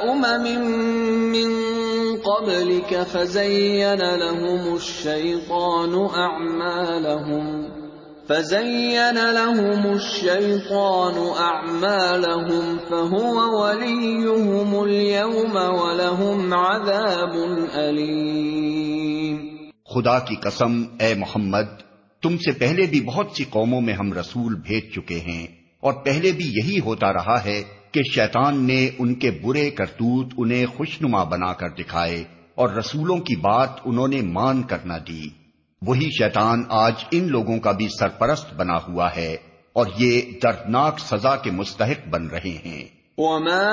امم من قبلك فزين لهم الشيطان اعمالهم۔ فزين لهم الشيطان أعمالهم فهو وليهم اليوم ولهم عذاب أليم خدا کی قسم، اے محمد، تم سے پہلے بھی بہت سی قوموں میں ہم رسول بھیج چکے ہیں اور پہلے بھی یہی ہوتا رہا ہے کہ شیطان نے ان کے برے کرتوت انہیں خوشنما بنا کر دکھائے اور رسولوں کی بات انہوں نے مان کر نہ دی۔ وہی شیطان آج ان لوگوں کا بھی سرپرست بنا ہوا ہے اور یہ دردناک سزا کے مستحق بن رہے ہیں۔ وما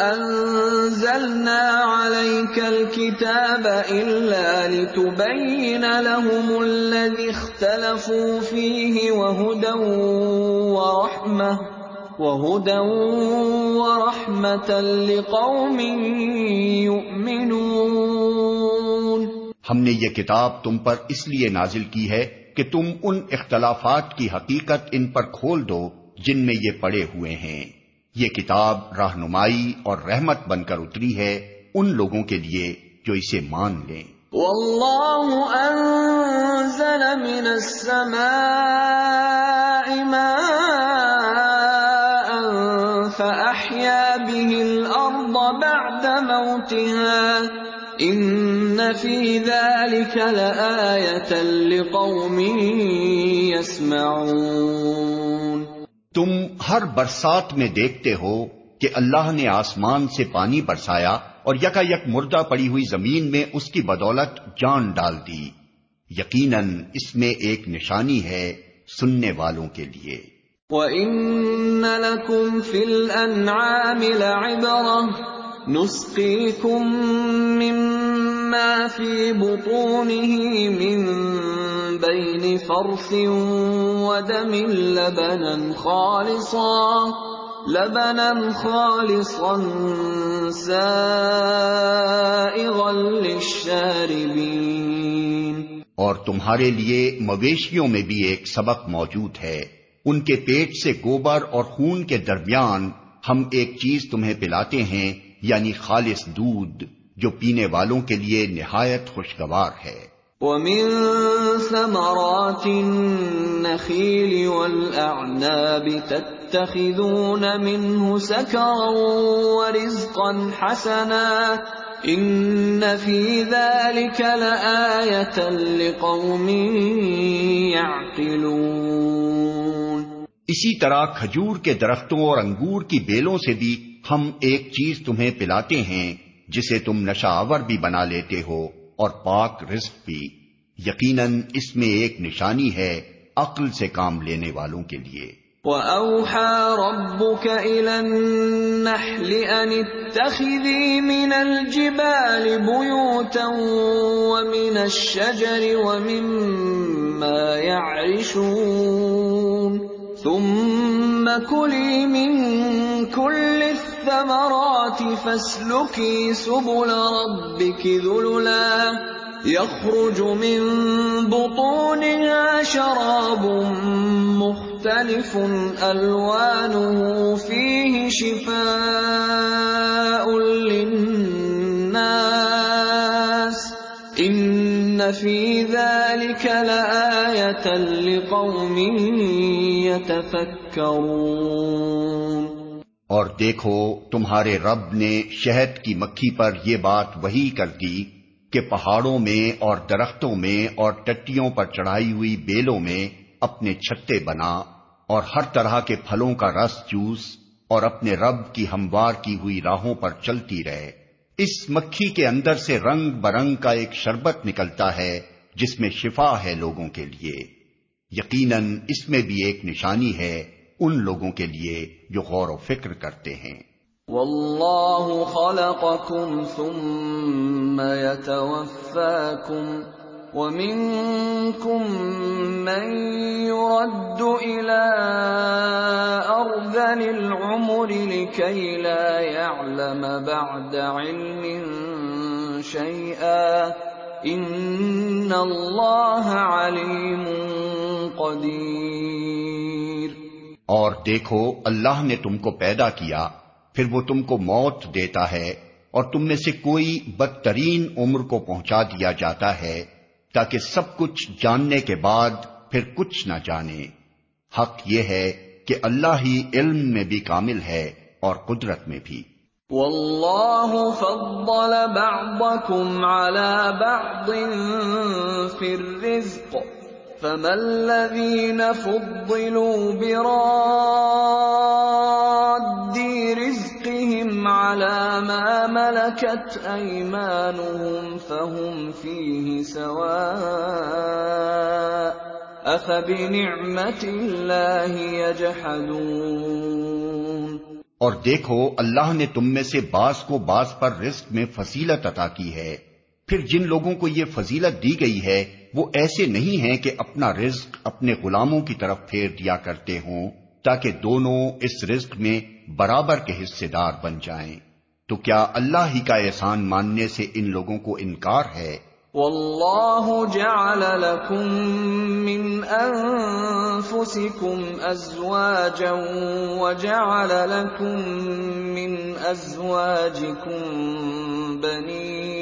انزلنا عليك الكتاب الا لتبين لهم الذي اختلفوا فيه وهدى ورحمه وهدى ورحمه لقوم يؤمنون ہم نے یہ کتاب تم پر اس لیے نازل کی ہے کہ تم ان اختلافات کی حقیقت ان پر کھول دو جن میں یہ پڑے ہوئے ہیں۔ یہ کتاب رہنمائی اور رحمت بن کر اتری ہے ان لوگوں کے لیے جو اسے مان لیں۔ واللہ انزل من السماء ماء فأحيا به الارض بعد موتها۔ ان فی ذلك لآیتا لقوم يسمعون تم ہر برسات میں دیکھتے ہو کہ اللہ نے آسمان سے پانی برسایا اور یکا یک مردہ پڑی ہوئی زمین میں اس کی بدولت جان ڈال دی۔ یقیناً اس میں ایک نشانی ہے سننے والوں کے لیے۔ وَإِنَّ لَكُمْ فِي الْأَنْعَامِ لَعِبْرَةً نسقيكم مما في بطونه من بين فرث ودم لبنا خالصا لبنا خالصا سائغا للشاربين. اور تمہارے لیے مویشیوں میں بھی ایک سبق موجود ہے۔ ان کے پیٹ سے گوبر اور خون کے درمیان ہم ایک چیز تمہیں پلاتے ہیں یعنی خالص دودھ جو پینے والوں کے لیے نہایت خوشگوار ہے۔ ومن ثمرات النخيل والأعناب تتخذون منه سكرا ورزقا حسنا إن في ذلك لآية لقوم يعقلون۔ اسی طرح کھجور کے درختوں اور انگور کی بیلوں سے بھی ہم ایک چیز تمہیں پلاتے ہیں، جسے تم نشاور بھی بنا لیتے ہو اور پاک رزق بھی۔ یقیناً اس میں ایک نشانی ہے عقل سے کام لینے والوں کے لیے۔ وَأَوْحَى رَبُّكَ إِلَى النَّحْلِ أَنِ اتَّخِذِي مِنَ الْجِبَالِ بُيُوتًا وَمِنَ الشَّجَرِ وَمِمَّا يَعْرِشُونَ ثُمَّ كُلِي مِن كُلِّ الثَّمَرَاتِ فَاسْلُكِي سُبُلَ رَبِّكِ ذُلُلًا. يَخْرُجُ مِن بُطُونِهَا شَرَابٌ مُخْتَلِفٌ أَلْوَانُهُ، فِيهِ شِفَاءٌ لِّلنَّاسِ. إِنَّ فِي ذَلِكَ لَآيَةً لِقَوْمٍ يَتَفَكَّرُونَ. اور دیکھو، تمہارے رب نے شہد کی مکھی پر یہ بات وہی کر دی کہ پہاڑوں میں اور درختوں میں اور ٹٹیوں پر چڑھائی ہوئی بیلوں میں اپنے چھتے بنا اور ہر طرح کے پھلوں کا رس چوس اور اپنے رب کی ہموار کی ہوئی راہوں پر چلتی رہے۔ اس مکھی کے اندر سے رنگ برنگ کا ایک شربت نکلتا ہے، جس میں شفا ہے لوگوں کے لیے۔ یقیناً اس میں بھی ایک نشانی ہے۔ ان لوگوں کے لیے جو غور و فکر کرتے ہیں۔ واللہ خلقکم ثم يتوفاکم ومنكم من يرد إلى أرذل العمر لكي لا يعلم بعد علم شيئا إن الله عليم قدير اور دیکھو، اللہ نے تم کو پیدا کیا، پھر وہ تم کو موت دیتا ہے، اور تم میں سے کوئی بدترین عمر کو پہنچا دیا جاتا ہے، تاکہ سب کچھ جاننے کے بعد پھر کچھ نہ جانے۔ حق یہ ہے کہ اللہ ہی علم میں بھی کامل ہے اور قدرت میں بھی۔ واللہ فضل بعضکم على بعض في الرزق۔ فما الذين فضلوا براد رزقهم على ما ملكت أيمانهم فهم فيه سواء أفبنعمة الله يجحدون اور دیکھو، اللہ نے تم میں سے بعض کو بعض پر رزق میں فضیلت عطا کی ہے۔ پھر جن لوگوں کو یہ فضیلت دی گئی ہے وہ ایسے نہیں ہیں کہ اپنا رزق اپنے غلاموں کی طرف پھیر دیا کرتے ہوں تاکہ دونوں اس رزق میں برابر کے حصے دار بن جائیں۔ تو کیا اللہ ہی کا احسان ماننے سے ان لوگوں کو انکار ہے؟ واللہ جعل لكم من انفسكم ازواجا وجعل لكم من ازواجكم بنين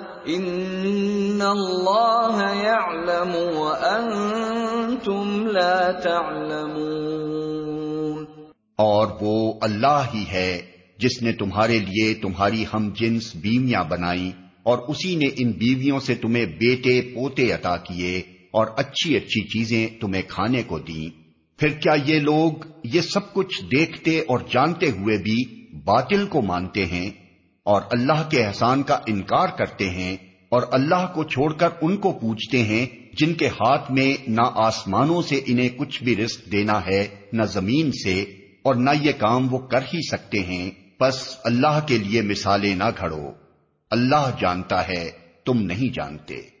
ان اللہ يعلم وانتم لا تعلمون اور وہ اللہ ہی ہے جس نے تمہارے لیے تمہاری ہم جنس بیویاں بنائی اور اسی نے ان بیویوں سے تمہیں بیٹے پوتے عطا کیے اور اچھی اچھی چیزیں تمہیں کھانے کو دیں۔ پھر کیا یہ لوگ یہ سب کچھ دیکھتے اور جانتے ہوئے بھی باطل کو مانتے ہیں؟ اور اللہ کے احسان کا انکار کرتے ہیں اور اللہ کو چھوڑ کر ان کو پوچھتے ہیں جن کے ہاتھ میں نہ آسمانوں سے انہیں کچھ بھی رزق دینا ہے، نہ زمین سے، اور نہ یہ کام وہ کر ہی سکتے ہیں۔ بس اللہ کے لیے مثالیں نہ گھڑو۔ اللہ جانتا ہے، تم نہیں جانتے۔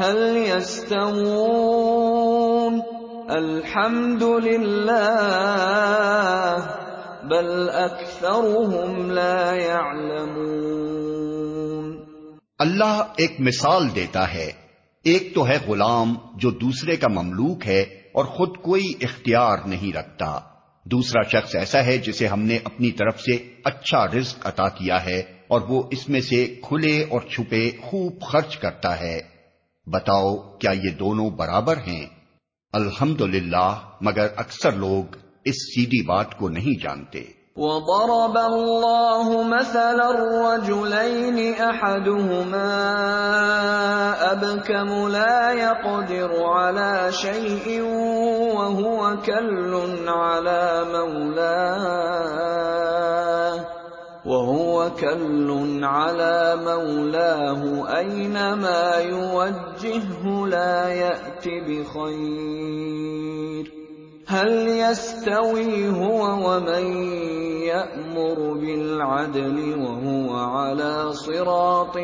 هل يستوون الحمد لله، بل اكثرهم لا يعلمون. اللہ ایک مثال دیتا ہے، ایک تو ہے غلام جو دوسرے کا مملوک ہے اور خود کوئی اختیار نہیں رکھتا۔ دوسرا شخص ایسا ہے جسے ہم نے اپنی طرف سے اچھا رزق عطا کیا ہے اور وہ اس میں سے کھلے اور چھپے خوب خرچ کرتا ہے۔ بتاؤ کیا یہ دونوں برابر ہیں؟ الحمد مگر اکثر لوگ اس سیدھی بات کو نہیں جانتے۔ وضرب الله مثلا الرجلين احدهما ابكم لا يقدر على شيء وهو كل على مولاه وهو كل على مولاه أينما يوجهه لا يأت بخير. هل يستوي هو ومن يأمر بالعدل وهو على صراط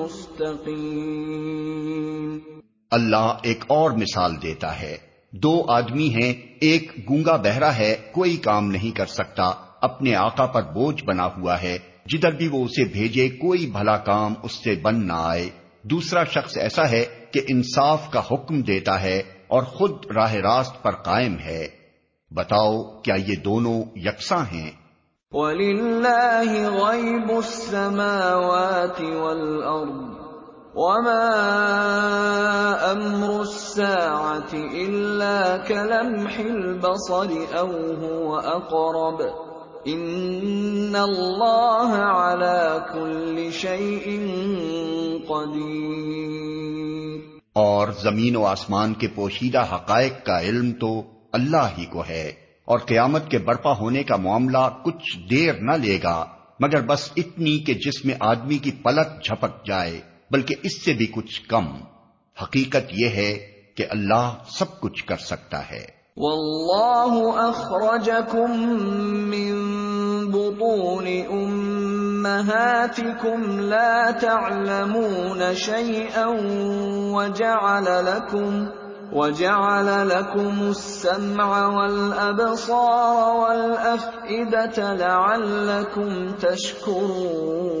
مستقيم؟ اللہ ایک اور مثال دیتا ہے۔ دو آدمی ہیں، ایک گونگا بہرا ہے، کوئی کام نہیں کر سکتا۔ اپنے آقا پر بوجھ بنا ہوا ہے جدھر بھی وہ اسے بھیجے، کوئی بھلا کام اس سے بن نہ آئے۔ دوسرا شخص ایسا ہے کہ انصاف کا حکم دیتا ہے اور خود راہ راست پر قائم ہے۔ بتاؤ، کیا یہ دونوں یکساں ہیں؟ وَلِلَّهِ غَيْبُ السَّمَاوَاتِ وَالْأَرْضِ وَمَا أَمْرُ السَّاعَةِ إِلَّا كَلَمْحِ الْبَصَرِ أَوْ هُوَ أَقْرَبُ ان اللہ كل شيء قدیر اور زمین و آسمان کے پوشیدہ حقائق کا علم تو اللہ ہی کو ہے اور قیامت کے برپا ہونے کا معاملہ کچھ دیر نہ لے گا مگر بس اتنی کہ جس میں آدمی کی پلک جھپک جائے بلکہ اس سے بھی کچھ کم۔ حقیقت یہ ہے کہ اللہ سب کچھ کر سکتا ہے۔ والله اخرجكم من بطون امهاتكم لا تعلمون شيئا وجعل لكم وجعل لكم السمع والابصار والافئده لعلكم تشكرون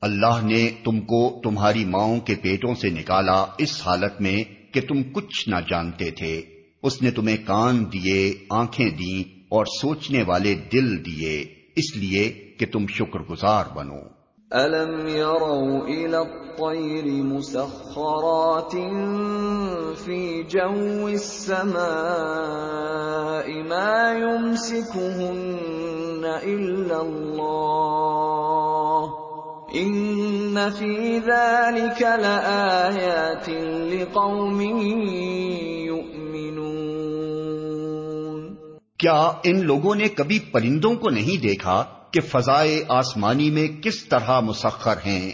اللہ نے تم کو تمہاری ماؤں کے پیٹوں سے نکالا اس حالت میں کہ تم کچھ نہ جانتے تھے۔ اس نے تمہیں کان دیے، آنکھیں دی اور سوچنے والے دل دیے، اس لیے کہ تم شکر گزار بنو۔ الم يروا الى الطير مسخرات في جو السماء ما يمسكهن الا الله ان في ذلك لآيات لقوم کیا ان لوگوں نے کبھی پرندوں کو نہیں دیکھا کہ فضائے آسمانی میں کس طرح مسخر ہیں؟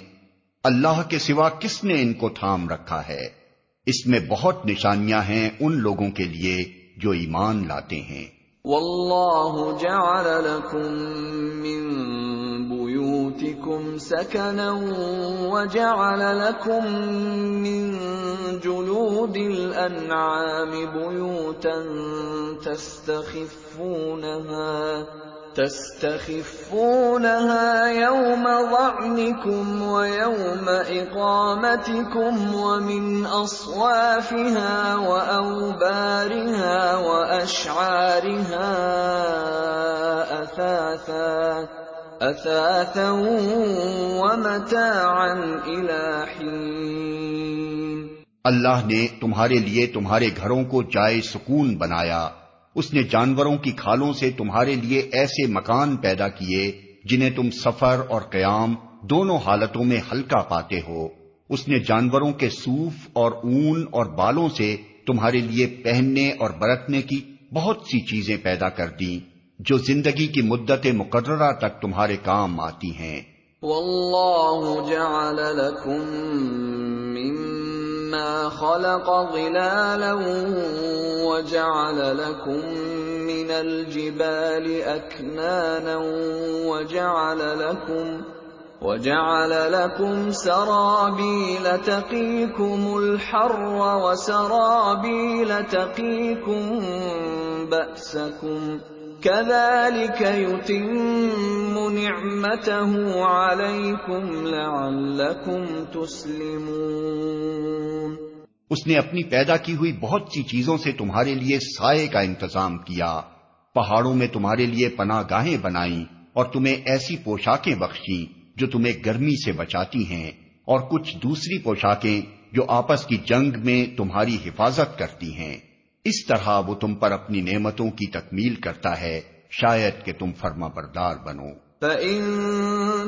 اللہ کے سوا کس نے ان کو تھام رکھا ہے؟ اس میں بہت نشانیاں ہیں ان لوگوں کے لیے جو ایمان لاتے ہیں۔ واللہ جعل لکم من بيوتكم سكنا وجعل لكم من جلود الأنعام بيوتا تستخفونها تستخفونها يوم ظعنكم ويوم إقامتكم ومن أصوافها وأوبارها وأشعارها أثاثا ومتاعا حين. اللہ نے تمہارے لیے تمہارے گھروں کو جائے سکون بنایا۔ اس نے جانوروں کی کھالوں سے تمہارے لیے ایسے مکان پیدا کیے جنہیں تم سفر اور قیام دونوں حالتوں میں ہلکا پاتے ہو۔ اس نے جانوروں کے سوف اور اون اور بالوں سے تمہارے لیے پہننے اور برتنے کی بہت سی چیزیں پیدا کر دی جو زندگی کی مدت مقررہ تک تمہارے کام آتی ہیں۔ واللہ جعل لکم مما خلق ظلالا وجعل لكم من الجبال أكنانا وجعل لكم وجعل لكم سرابيل تقيكم الحر وسرابيل تقيكم بأسكم كذلك يتم نعمته عليكم لعلكم تسلمون اس نے اپنی پیدا کی ہوئی بہت سی چیزوں سے تمہارے لیے سائے کا انتظام کیا۔ پہاڑوں میں تمہارے لیے پناہ گاہیں بنائی اور تمہیں ایسی پوشاکیں بخشی جو تمہیں گرمی سے بچاتی ہیں اور کچھ دوسری پوشاکیں جو آپس کی جنگ میں تمہاری حفاظت کرتی ہیں۔ اس طرح وہ تم پر اپنی نعمتوں کی تکمیل کرتا ہے شاید کہ تم فرما بردار بنو۔ فَإِن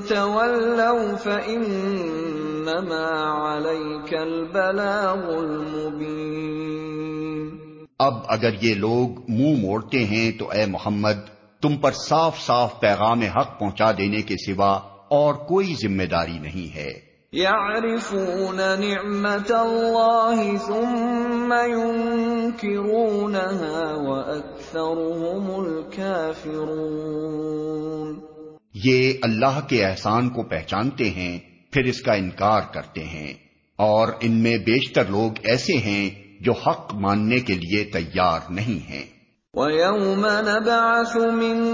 تَوَلَّوْا فَإِنَّمَا عَلَيْكَ الْبَلَاغُ الْمُبِينُ۔ اب اگر یہ لوگ منہ موڑتے ہیں تو اے محمد تم پر صاف صاف پیغام حق پہنچا دینے کے سوا اور کوئی ذمہ داری نہیں ہے۔ يعرفون نعمت اللہ ثم ينكرونها وأكثرهم الكافرون یہ اللہ کے احسان کو پہچانتے ہیں پھر اس کا انکار کرتے ہیں۔ اور ان میں بیشتر لوگ ایسے ہیں جو حق ماننے کے لیے تیار نہیں ہیں۔ وَيَوْمَ نَبْعَثُ مِن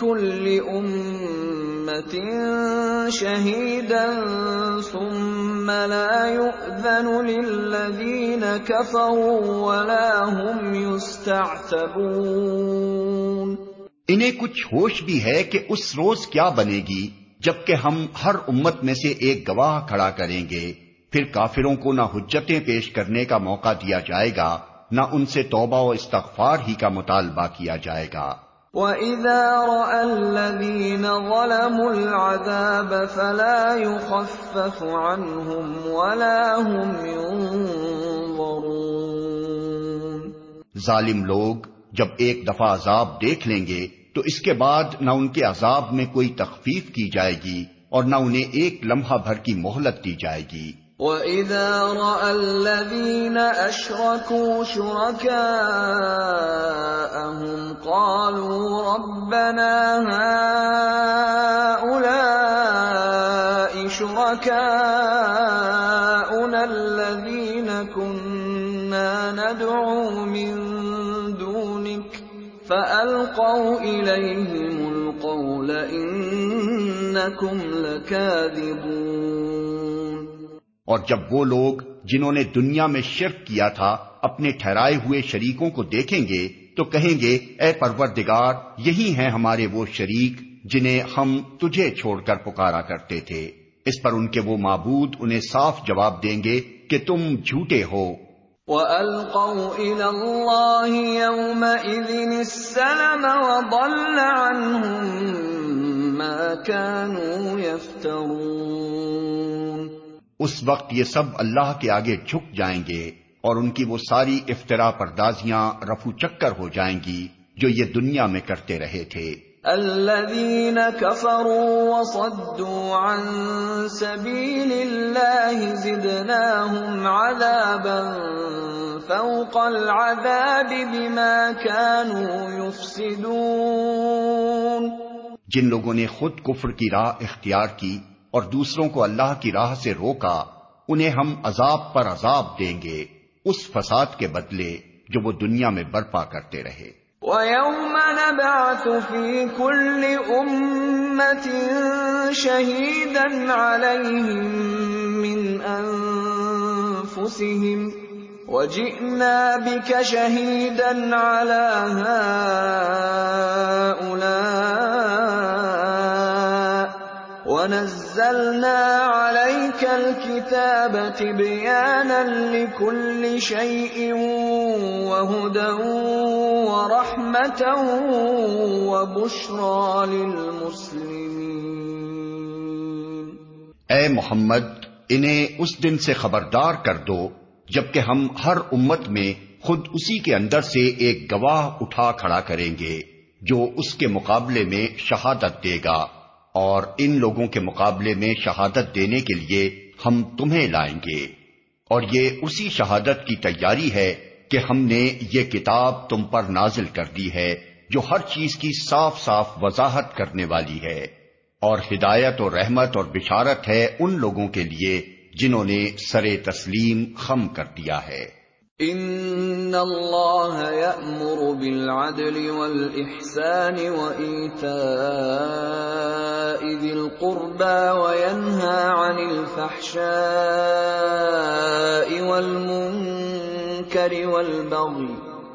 كُلِّ أُمَّةٍ شَهِيدًا ثُمَّ لَا يُؤْذَنُ لِلَّذِينَ كَفَرُوا وَلَا هُمْ يُسْتَعْتَبُونَ انہیں کچھ ہوش بھی ہے کہ اس روز کیا بنے گی، جبکہ ہم ہر امت میں سے ایک گواہ کھڑا کریں گے۔ پھر کافروں کو نہ حجتیں پیش کرنے کا موقع دیا جائے گا، نہ ان سے توبہ و استغفار ہی کا مطالبہ کیا جائے گا۔ وَإِذَا رَأَى الَّذِينَ ظَلَمُوا الْعَذَابَ فَلَا يُخَفَّفُ عَنْهُمْ وَلَا هُمْ يُنظَرُونَ ظالم لوگ جب ایک دفعہ عذاب دیکھ لیں گے تو اس کے بعد نہ ان کے عذاب میں کوئی تخفیف کی جائے گی اور نہ انہیں ایک لمحہ بھر کی مہلت دی جائے گی۔ وَإِذَا رَأَى الَّذِينَ أَشْرَكُوا شُرَكَاءَهُمْ قَالُوا رَبَّنَا هَٰؤُلَاءِ شُرَكَاؤُنَا الَّذِينَ كُنَّا نَدْعُو مِن دُونِكَ فَأَلْقَوْا إِلَيْهِمُ الْقَوْلَ إِنَّكُمْ لَكَاذِبُونَ اور جب وہ لوگ جنہوں نے دنیا میں شرک کیا تھا اپنے ٹھہرائے ہوئے شریکوں کو دیکھیں گے تو کہیں گے، اے پروردگار، یہی ہیں ہمارے وہ شریک جنہیں ہم تجھے چھوڑ کر پکارا کرتے تھے۔ اس پر ان کے وہ معبود انہیں صاف جواب دیں گے کہ تم جھوٹے ہو۔ وَأَلْقَوْا إِلَى اللَّهِ يَوْمَئِذٍ السَّلَمَ وَضَلَّ عَنْهُمْ مَا كَانُوا يَفْتَرُونَ اس وقت یہ سب اللہ کے آگے جھک جائیں گے اور ان کی وہ ساری افطرا پردازیاں رفو چکر ہو جائیں گی جو یہ دنیا میں کرتے رہے تھے۔ الذين كفروا وصدوا عن سبيل الله زدناهم عذابا فوق العذاب بما كانوا يفسدون۔ جن لوگوں نے خود کفر کی راہ اختیار کی اور دوسروں کو اللہ کی راہ سے روکا، انہیں ہم عذاب پر عذاب دیں گے، اس فساد کے بدلے جو وہ دنیا میں برپا کرتے رہے۔ وَيَوْمَ نَبْعَثُ فِي كُلِّ أُمَّةٍ شَهِيدًا عَلَيْهِمْ مِنْ أَنفُسِهِمْ وَجِئْنَا بِكَ شَهِيدًا عَلَى هَؤُلَاءِ وَنَزَّلْنَا عَلَيْكَ الْكِتَابَ تِبْيَانًا لِكُلِّ شَيْءٍ، وَهُدًى وَرَحْمَةً وَبُشْرَى لِلْمُسْلِمِينَ. اے محمد، انہیں اس دن سے خبردار کر دو، جبکہ ہم ہر امت میں خود اسی کے اندر سے ایک گواہ اٹھا کھڑا کریں گے، جو اس کے مقابلے میں شہادت دے گا۔ اور ان لوگوں کے مقابلے میں شہادت دینے کے لیے ہم تمہیں لائیں گے۔ اور یہ اسی شہادت کی تیاری ہے کہ ہم نے یہ کتاب تم پر نازل کر دی ہے، جو ہر چیز کی صاف صاف وضاحت کرنے والی ہے۔ اور ہدایت اور رحمت اور بشارت ہے ان لوگوں کے لیے جنہوں نے سر تسلیم خم کر دیا ہے۔ ان اللہ یأمر بالعدل والإحسان وإیتاء ذی القربى وینہا عن الفحشاء والمنکر والبغی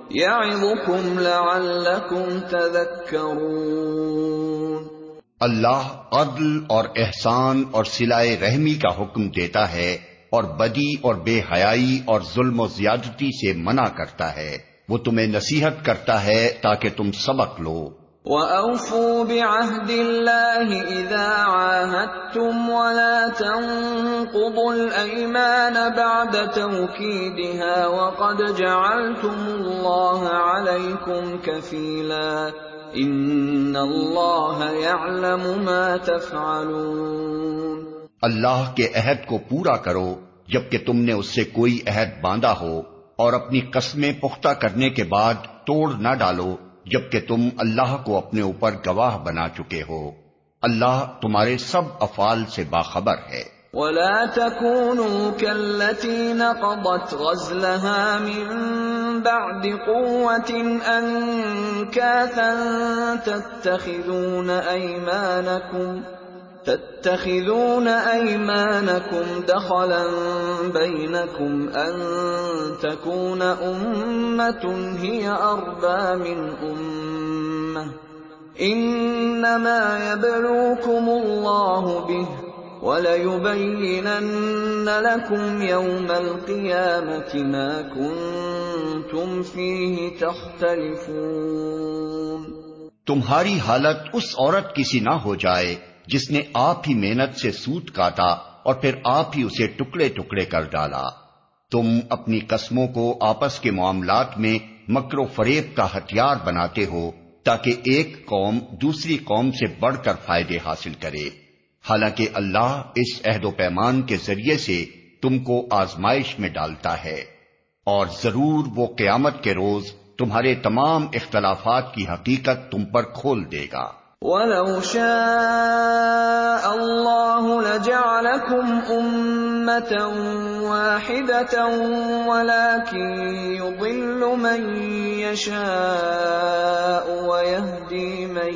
یعظکم لعلکم تذکرون اللہ عدل اور احسان اور سلائے رحمی کا حکم دیتا ہے۔ اور بدی اور بے حیائی اور ظلم و زیادتی سے منع کرتا ہے۔ وہ تمہیں نصیحت کرتا ہے تاکہ تم سبق لو۔ وَأَوْفُوا بِعَهْدِ اللَّهِ إِذَا عَاهَدتُّمْ وَلَا تَنقُضُوا الْأَيْمَانَ بَعْدَ تَوْكِيدِهَا وَقَدْ جَعَلْتُمُ اللَّهَ عَلَيْكُمْ كَفِيلًا ان اللہ يعلم ما تفعلون اللہ کے عہد کو پورا کرو، جبکہ تم نے اس سے کوئی عہد باندھا ہو، اور اپنی قسمیں پختہ کرنے کے بعد توڑ نہ ڈالو، جبکہ تم اللہ کو اپنے اوپر گواہ بنا چکے ہو۔ اللہ تمہارے سب افعال سے باخبر ہے۔ ولا تكونوا كالتي نقضت غزلها من بعد قوة أنكاثا تتخذون أيمانكم تتخذون أيمانكم دخلا بينكم أن تكون أمة هي أربى من أمة. إنما يبلوكم الله به وَلَيُبَيِّنَنَّ لَكُمْ يَوْمَ الْقِيَامَةِ مَا كُنْتُمْ فِيهِ تَخْتَلِفُونَ. تمہاری حالت اس عورت کسی نہ ہو جائے۔ جس نے آپ ہی محنت سے سوت کاٹا اور پھر آپ ہی اسے ٹکڑے ٹکڑے کر ڈالا۔ تم اپنی قسموں کو آپس کے معاملات میں مکر و فریب کا ہتھیار بناتے ہو تاکہ ایک قوم دوسری قوم سے بڑھ کر فائدے حاصل کرے۔ حالانکہ اللہ اس عہد و پیمان کے ذریعے سے تم کو آزمائش میں ڈالتا ہے۔ اور ضرور وہ قیامت کے روز تمہارے تمام اختلافات کی حقیقت تم پر کھول دے گا۔ وَلَوْ شَاءَ اللَّهُ لَجَعَلَكُمْ أُمَّةً وَاحِدَةً وَلَكِنْ يُضِلُّ مَن يَشَاءُ وَيَهْدِي مَن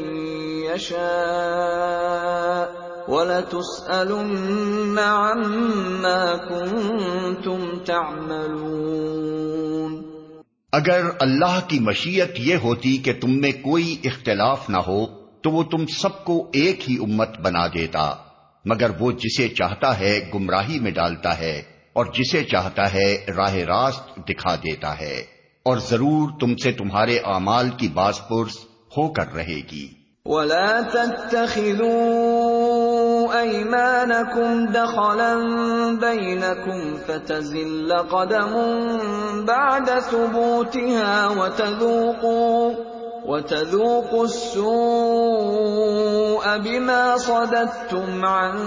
يَشَاءُ وَلَتُسْأَلُنَّ عَمَّا كُنتُمْ تَعْمَلُونَ اگر اللہ کی مشیت یہ ہوتی کہ تم میں کوئی اختلاف نہ ہو تو وہ تم سب کو ایک ہی امت بنا دیتا، مگر وہ جسے چاہتا ہے گمراہی میں ڈالتا ہے، اور جسے چاہتا ہے راہ راست دکھا دیتا ہے، اور ضرور تم سے تمہارے اعمال کی باز پرس ہو کر رہے گی۔ وَلَا تَتَّخِذُوا أَيْمَانَكُمْ دَخَلًا بَيْنَكُمْ فَتَزِلَّ قَدَمٌ بَعْدَ ثُبُوتِهَا وَتَذُوقُوا وَتَذُوقُوا السُّوءَ بِمَا صَدَدتُّمْ عَن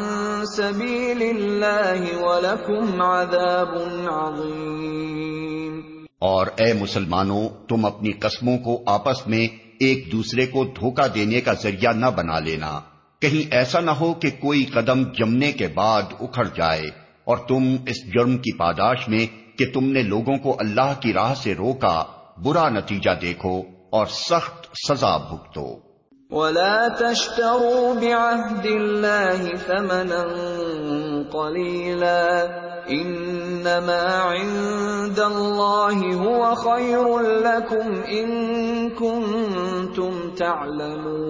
سَبِيلِ اللَّهِ وَلَكُمْ عَذَابٌ عَظِيمٌ. اور اے مسلمانوں، تم اپنی قسموں کو آپس میں ایک دوسرے کو دھوکہ دینے کا ذریعہ نہ بنا لینا۔ کہیں ایسا نہ ہو کہ کوئی قدم جمنے کے بعد اکھڑ جائے اور تم اس جرم کی پاداش میں کہ تم نے لوگوں کو اللہ کی راہ سے روکا، برا نتیجہ دیکھو۔ اور سخت سزا بھگتو۔ ولا تشتروا بعهد الله ثمنا قليلا انما عند الله هو خير لكم ان كنتم تعلمون۔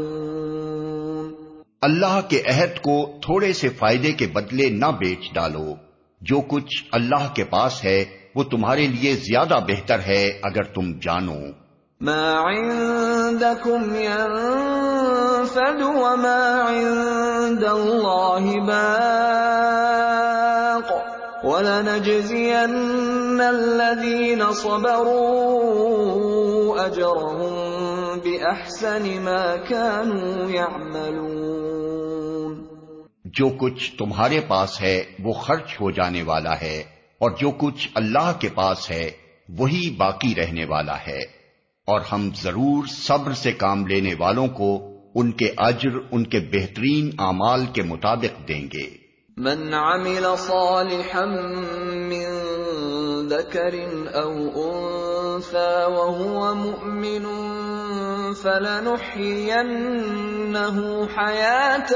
اللہ کے عہد کو تھوڑے سے فائدے کے بدلے نہ بیچ ڈالو۔ جو کچھ اللہ کے پاس ہے وہ تمہارے لیے زیادہ بہتر ہے اگر تم جانو۔ ما عندكم ينفد وما عند الله باق ولنجزين الذين صبروا اجرهم باحسن ما كانوا يعملون جو کچھ تمہارے پاس ہے وہ خرچ ہو جانے والا ہے اور جو کچھ اللہ کے پاس ہے وہی باقی رہنے والا ہے۔ اور ہم ضرور صبر سے کام لینے والوں کو ان کے اجر، ان کے بہترین اعمال کے مطابق دیں گے۔ من عمل صالحا من ذكر او انثى وهو مؤمن فلنحيينه حياه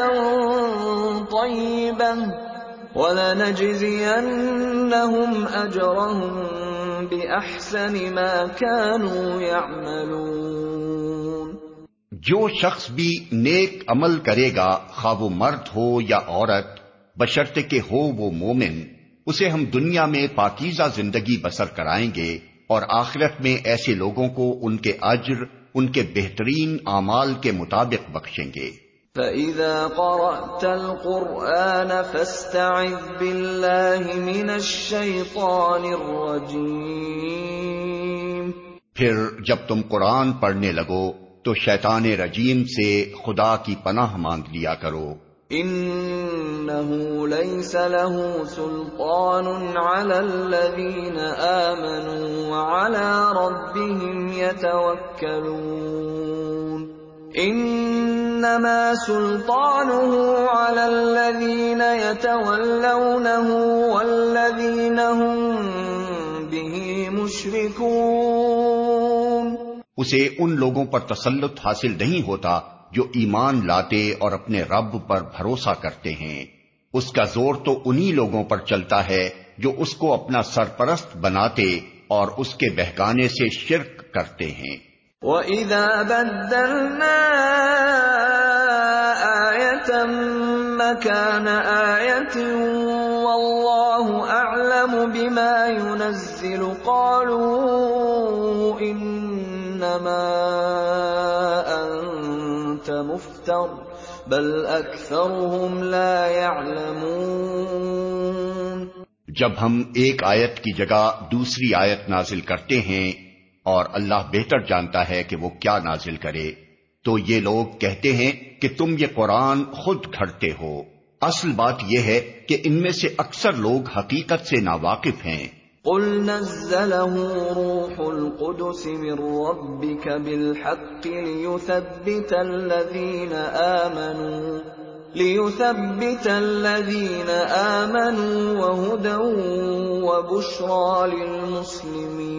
طيبه ولنجزينهم اجرهم باحسن ما كانوا يعملون. جو شخص بھی نیک عمل کرے گا، خواہ وہ مرد ہو یا عورت، بشرط کے ہو وہ مومن، اسے ہم دنیا میں پاکیزہ زندگی بسر کرائیں گے اور آخرت میں ایسے لوگوں کو ان کے اجر، ان کے بہترین اعمال کے مطابق بخشیں گے۔ فَإِذَا قَرَأْتَ الْقُرْآنَ فَاسْتَعِذْ بِاللَّهِ مِنَ الشَّيْطَانِ الرَّجِيمِ پھر جب تم قرآن پڑھنے لگو تو شیطان رجیم سے خدا کی پناہ مانگ لیا کرو۔ انه ليس له سلطان على الذين امنوا وعلى ربهم يتوكلون انما سلطانه على الذين يتولونه والذين هم به مشركون. اسے ان لوگوں پر تسلط حاصل نہیں ہوتا جو ایمان لاتے اور اپنے رب پر بھروسہ کرتے ہیں۔ اس کا زور تو انہی لوگوں پر چلتا ہے جو اس کو اپنا سرپرست بناتے اور اس کے بہکانے سے شرک کرتے ہیں۔ وَإِذَا بَدَّلْنَا آيَةً مَكَانَ آيَةٍ وَاللَّهُ أَعْلَمُ بِمَا يُنَزِّلُ قَالُوا إِنَّمَا مفتر بل لا يعلمون جب ہم ایک آیت کی جگہ دوسری آیت نازل کرتے ہیں اور اللہ بہتر جانتا ہے کہ وہ کیا نازل کرے تو یہ لوگ کہتے ہیں کہ تم یہ قرآن خود گھڑتے ہو۔ اصل بات یہ ہے کہ ان میں سے اکثر لوگ حقیقت سے ناواقف ہیں۔ قل نزله روح القدس من ربك بالحق ليثبت الذين آمنوا ليثبت الذين آمنوا وهدى وبشرى للمسلمين۔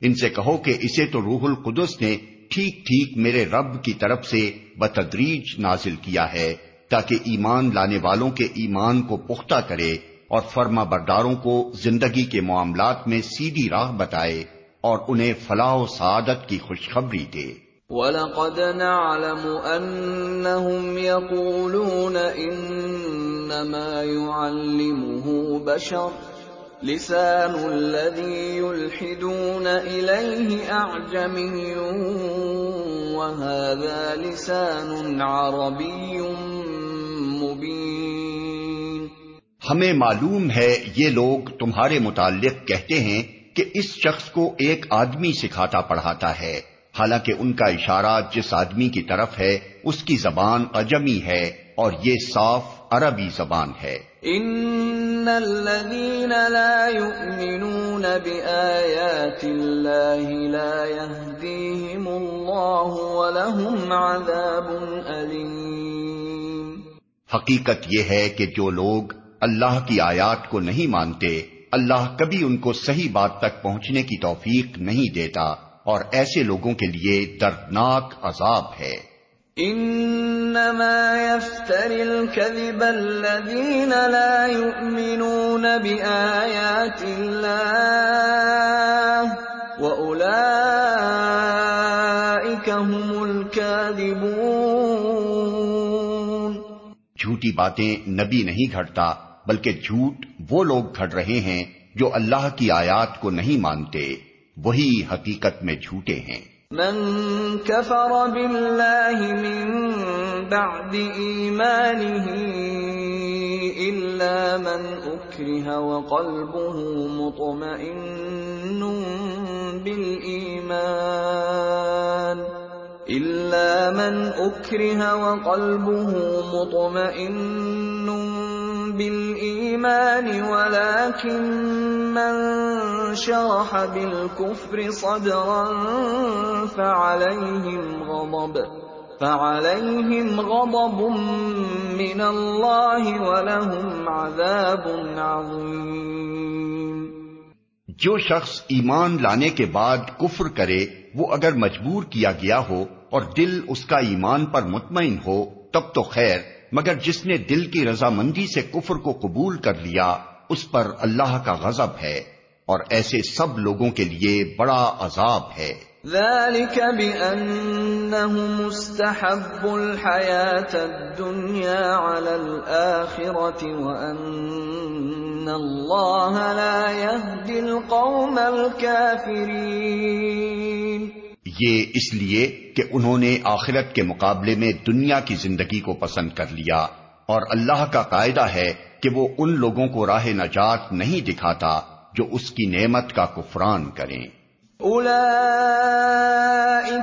ان سے کہو کہ اسے تو روح القدس نے ٹھیک ٹھیک میرے رب کی طرف سے بتدریج نازل کیا ہے، تاکہ ایمان لانے والوں کے ایمان کو پختہ کرے اور فرما برداروں کو زندگی کے معاملات میں سیدھی راہ بتائے اور انہیں فلاح و سعادت کی خوشخبری دے۔ وَلَقَدْ نَعْلَمُ أَنَّهُمْ يَقُولُونَ إِنَّمَا يُعَلِّمُهُ بَشَرٌ۔ لِسَانُ الَّذِي يُلْحِدُونَ إِلَيْهِ أَعْجَمِيٌّ وَهَذَا لِسَانٌ عَرَبِيٌّ مُبِينٌ. ہمیں معلوم ہے یہ لوگ تمہارے متعلق کہتے ہیں کہ اس شخص کو ایک آدمی سکھاتا پڑھاتا ہے حالانکہ ان کا اشارہ جس آدمی کی طرف ہے اس کی زبان اجمی ہے اور یہ صاف عربی زبان ہے۔ ان ان الذين لا يؤمنون بايات الله لا يهديهم الله ولهم عذاب اليم حقیقت یہ ہے کہ جو لوگ اللہ کی آیات کو نہیں مانتے، اللہ کبھی ان کو صحیح بات تک پہنچنے کی توفیق نہیں دیتا اور ایسے لوگوں کے لیے دردناک عذاب ہے۔ انما يفتر الكذب الذين لا يؤمنون بآيات الله واولئك هم الكاذبون. جھوٹی باتیں نبی نہیں گھڑتا، بلکہ جھوٹ وہ لوگ گھڑ رہے ہیں جو اللہ کی آیات کو نہیں مانتے، وہی حقیقت میں جھوٹے ہیں۔ من كفر بالله من بعد إيمانه إلا من أكره وقلبه مطمئن بالإيمان إلا من أكره وقلبه مطمئن بالإيمان، ولكن من شرح بالكفر صدرا فعليهم غضب. فعليهم غضب من الله ولهم عذاب عظيم. جو شخص ایمان لانے کے بعد کفر کرے، وہ اگر مجبور کیا گیا ہو اور دل اس کا ایمان پر مطمئن ہو، تب تو خیر مگر جس نے دل کی رضامندی سے کفر کو قبول کر لیا اس پر اللہ کا غضب ہے اور ایسے سب لوگوں کے لیے بڑا عذاب ہے۔ ذلك بأنه مستحب الحياة الدنيا على الآخرة وأن الله لا يهدي القوم الكافرين یہ اس لیے کہ انہوں نے آخرت کے مقابلے میں دنیا کی زندگی کو پسند کر لیا اور اللہ کا قاعدہ ہے کہ وہ ان لوگوں کو راہ نجات نہیں دکھاتا جو اس کی نعمت کا کفران کریں۔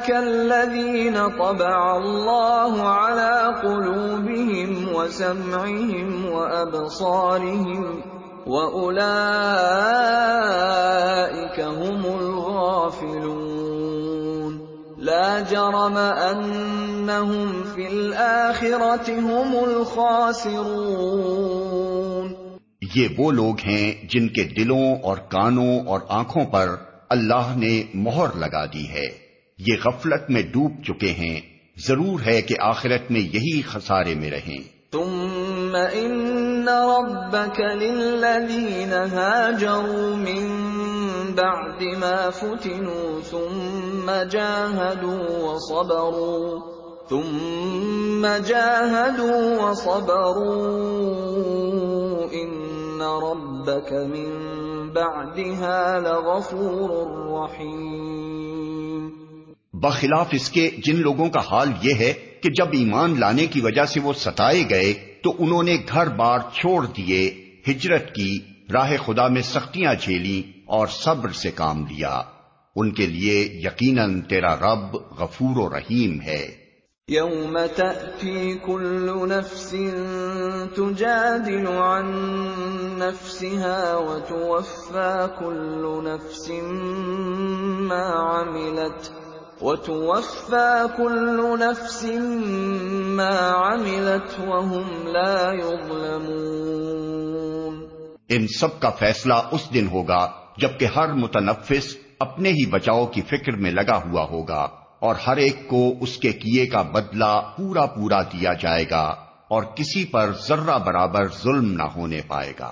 الذين طبع الله على قلوبهم وسمعهم هم الغافلون۔ لا جرم انہم فی الاخرت هم الخاسرون۔ یہ وہ لوگ ہیں جن کے دلوں اور کانوں اور آنکھوں پر اللہ نے مہر لگا دی ہے۔ یہ غفلت میں ڈوب چکے ہیں۔ ضرور ہے کہ آخرت میں یہی خسارے میں رہیں۔ ان ربك للذين هاجروا من بعد ما فتنوا ثم جاهدوا وصبروا ثم جاهدوا وصبروا ان ربك من بعدها لغفور رحيم بخلاف اس کے جن لوگوں کا حال یہ ہے کہ جب ایمان لانے کی وجہ سے وہ ستائے گئے تو انہوں نے گھر بار چھوڑ دیے، ہجرت کی، راہ خدا میں سختیاں جھیلی اور صبر سے کام لیا۔ ان کے لیے یقیناً تیرا رب غفور و رحیم ہے۔ یوم تأتی کل نفس تجادل عن نفسها وتوفى كل نفس ما عملت۔ وتوفى كل نفس ما عملت وهم لا يظلمون ان سب کا فیصلہ اس دن ہوگا جبکہ ہر متنفس اپنے ہی بچاؤ کی فکر میں لگا ہوا ہوگا اور ہر ایک کو اس کے کیے کا بدلہ پورا پورا دیا جائے گا اور کسی پر ذرہ برابر ظلم نہ ہونے پائے گا۔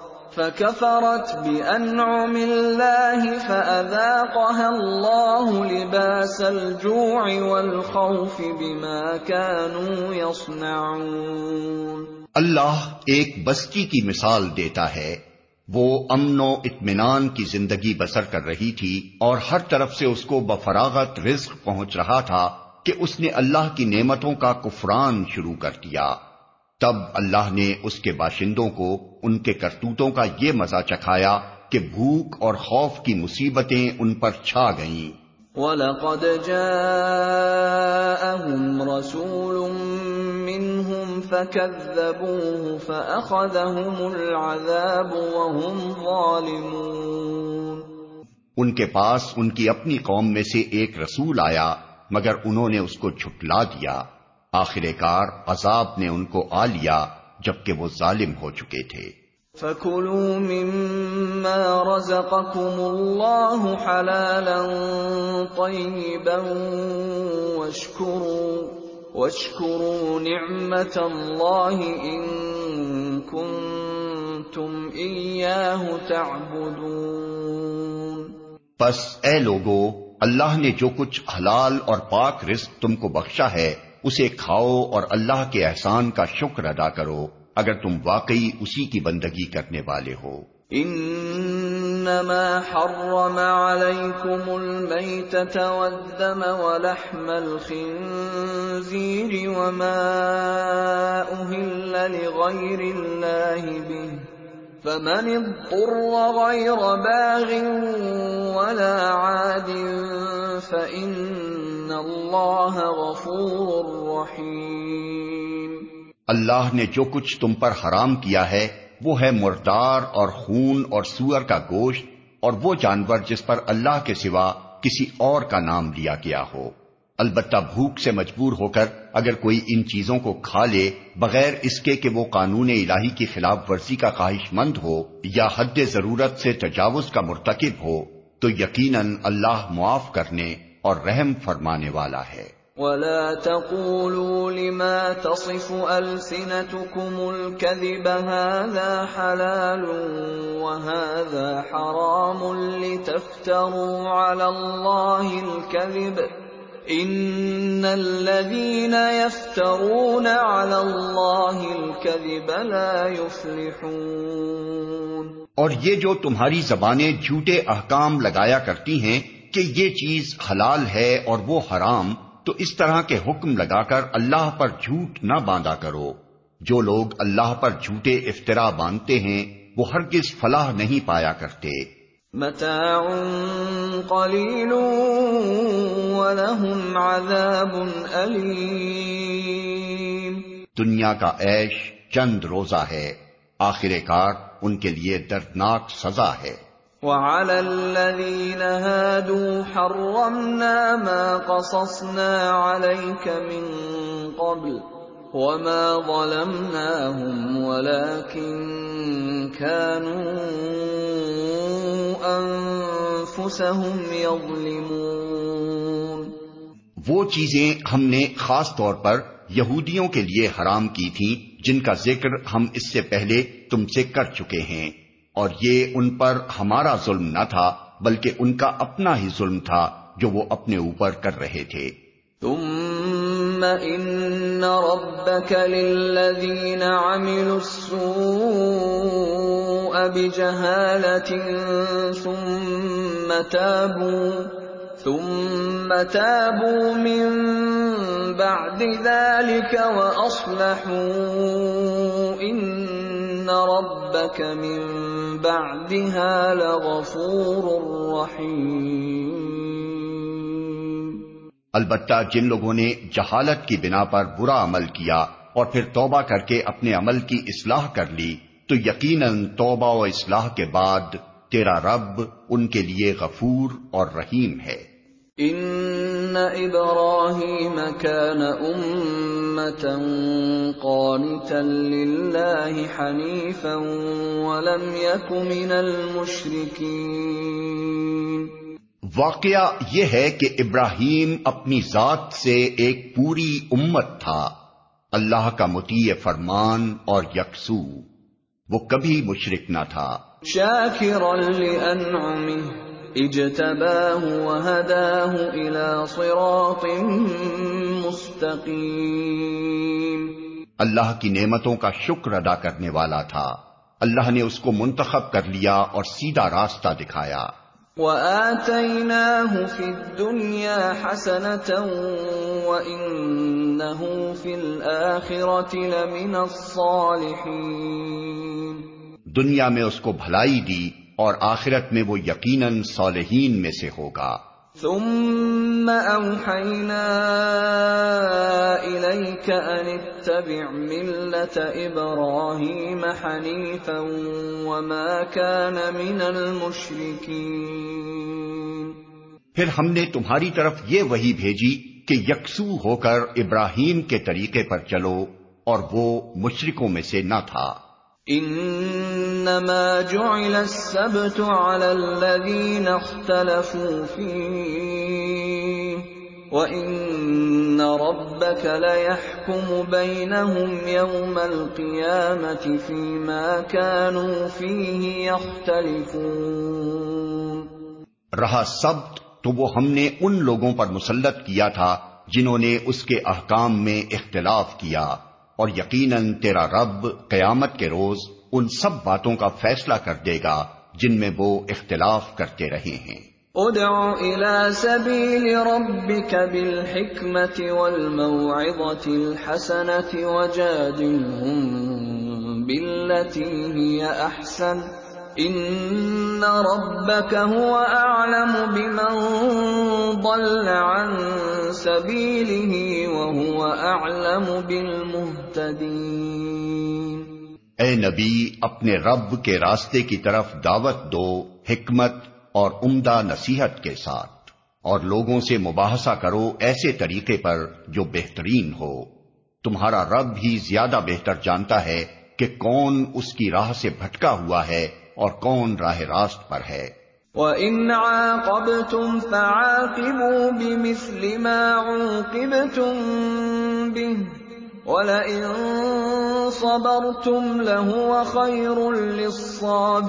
فكفرت بأنعم الله فأذاقها الله لباس الجوع والخوف بما كانوا يصنعون اللہ ایک بستی کی مثال دیتا ہے۔ وہ امن و اطمینان کی زندگی بسر کر رہی تھی اور ہر طرف سے اس کو بفراغت رزق پہنچ رہا تھا کہ اس نے اللہ کی نعمتوں کا کفران شروع کر دیا۔ تب اللہ نے اس کے باشندوں کو ان کے کرتوتوں کا یہ مزہ چکھایا کہ بھوک اور خوف کی مصیبتیں ان پر چھا گئیں۔ وَلَقَدْ جَاءَهُمْ رَسُولٌ مِّنْهُمْ فَكَذَّبُوهُ فَأَخَذَهُمُ الْعَذَابُ وَهُمْ ظَالِمُونَ۔ ان کے پاس ان کی اپنی قوم میں سے ایک رسول آیا مگر انہوں نے اس کو جھٹلا دیا۔ آخر کار عذاب نے ان کو آ لیا۔ جبکہ وہ ظالم ہو چکے تھے۔ فَكُلُوا مِمَّا رَزَقَكُمُ اللَّهُ حَلَالًا طَيِّبًا وَاشْكُرُوا وَاشْكُرُوا نِعْمَةَ اللَّهِ إِن كُنتُمْ إِيَّاهُ تَعْبُدُونَ۔ پس اے لوگو اللہ نے جو کچھ حلال اور پاک رزق تم کو بخشا ہے اسے کھاؤ اور اللہ کے احسان کا شکر ادا کرو اگر تم واقعی اسی کی بندگی کرنے والے ہو۔ انما حرم عليكم الميتة والدم ولحم الخنزير وما أهل لغير الله به۔ فمن اضطر غير باغ ولا عاد فإن اللہ غفور رحیم۔ اللہ نے جو کچھ تم پر حرام کیا ہے، وہ ہے مردار اور خون اور سور کا گوشت، اور وہ جانور جس پر اللہ کے سوا کسی اور کا نام لیا گیا ہو۔ البتہ بھوک سے مجبور ہو کر اگر کوئی ان چیزوں کو کھا لے، بغیر اس کے کہ وہ قانون الہی کی خلاف ورزی کا خواہش مند ہو یا حد ضرورت سے تجاوز کا مرتکب ہو، تو یقیناً اللہ معاف کرنے اور رحم فرمانے والا ہے۔ ولا تقولوا لما تصف ألسنتكم الكذب هذا حلال وهذا حرام لتفتروا على الله الكذب ان الذين يفترون على الله الكذب لا يفلحون۔ اور یہ جو تمہاری زبانیں جھوٹے احکام لگایا کرتی ہیں کہ یہ چیز حلال ہے اور وہ حرام تو اس طرح کے حکم لگا کر اللہ پر جھوٹ نہ باندھا کرو۔ جو لوگ اللہ پر جھوٹے افطرا باندھتے ہیں وہ ہرگز فلاح نہیں پایا کرتے۔ متاع قلیل ولہم عذاب علیم۔ دنیا کا عیش چند روزہ ہے آخر کار ان کے لیے دردناک سزا ہے۔ وعلى الذين هادوا حرمنا ما قصصنا عليك من قبل وما ظلمناهم ولكن كانوا انفسهم يظلمون. وہ چیزیں ہم نے خاص طور پر یہودیوں کے لیے حرام کی تھیں، جن کا ذکر ہم اس سے پہلے تم سے کر چکے ہیں۔ اور یہ ان پر ہمارا ظلم نہ تھا، بلکہ ان کا اپنا ہی ظلم تھا جو وہ اپنے اوپر کر رہے تھے۔ ثم ان ربك للذين عملوا السوء بجهالة ثم تابوا ثم تابوا من بعد ذلك واصلحوا ان ربك من بعدها لغفور البتہ جن لوگوں نے جہالت کی بنا پر برا عمل کیا اور پھر توبہ کر کے اپنے عمل کی اصلاح کر لی تو یقیناً توبہ و اصلاح کے بعد تیرا رب ان کے لیے غفور اور رحیم ہے۔ ان ابراہیم كان امتا قانتا للہ حنیفا ولم یک من المشرکین واقعہ یہ ہے کہ ابراہیم اپنی ذات سے ایک پوری امت تھا۔ اللہ کا مطیع فرمان اور یکسو۔ وہ کبھی مشرک نہ تھا۔ شاکرا لانعمه اجتباه وهداه الى صراط مستقیم اللہ کی نعمتوں کا شکر ادا کرنے والا تھا۔ اللہ نے اس کو منتخب کر لیا اور سیدھا راستہ دکھایا۔ وَآتَيْنَاهُ فِي الدُّنْيَا حَسَنَةً وَإِنَّهُ فِي الْآخِرَةِ لَمِنَ الصَّالِحِينَ۔ دنیا میں اس کو بھلائی دی۔ اور آخرت میں وہ یقیناً صالحین میں سے ہوگا۔ ثم اوحينا اليك ان اتبع مله ابراهيم حنيفا وما كان من المشركين۔ پھر ہم نے تمہاری طرف یہ وہی بھیجی کہ یکسو ہو کر ابراہیم کے طریقے پر چلو اور وہ مشرکوں میں سے نہ تھا۔ انما جعل السبت على الذين اختلفوا فيه وان ربك ليحكم بينهم يوم القيامه فيما كانوا فيه يختلفون رہا سبت تو وہ ہم نے ان لوگوں پر مسلط کیا تھا جنہوں نے اس کے احکام میں اختلاف کیا۔ اور یقیناً تیرا رب قیامت کے روز ان سب باتوں کا فیصلہ کر دے گا جن میں وہ اختلاف کرتے رہے ہیں۔ ادع الى سبيل ربك بالحكمة والموعظة الحسنة وجادلهم بالتي هي احسن۔ ان ربك هو اعلم بمن ضل عن سبيله وهو اعلم بالمهتدين اے نبی اپنے رب کے راستے کی طرف دعوت دو حکمت اور عمدہ نصیحت کے ساتھ اور لوگوں سے مباحثہ کرو ایسے طریقے پر جو بہترین ہو۔ تمہارا رب ہی زیادہ بہتر جانتا ہے کہ کون اس کی راہ سے بھٹکا ہوا ہے اور کون راہ راست پر ہے۔ وَإِنْ عَاقَبْتُمْ فَعَاقِبُوا بِمِثْلِ مَا عُوقِبْتُمْ بِهِ وَلَئِن صَبَرْتُمْ لَهُوَ خَيْرٌ لِلصَّابِرِينَ۔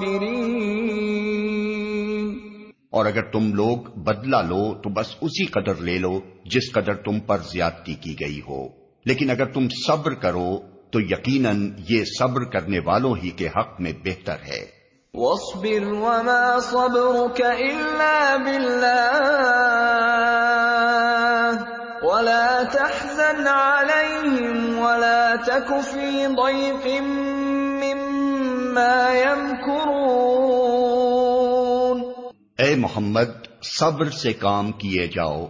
اور اگر تم لوگ بدلہ لو تو بس اسی قدر لے لو جس قدر تم پر زیادتی کی گئی ہو۔ لیکن اگر تم صبر کرو تو یقیناً یہ صبر کرنے والوں ہی کے حق میں بہتر ہے۔ واصبر وما صبرك إلا بالله ولا تحزن عليهم ولا تك في ضيق مما يمكرون۔ اے محمد صبر سے کام کیے جاؤ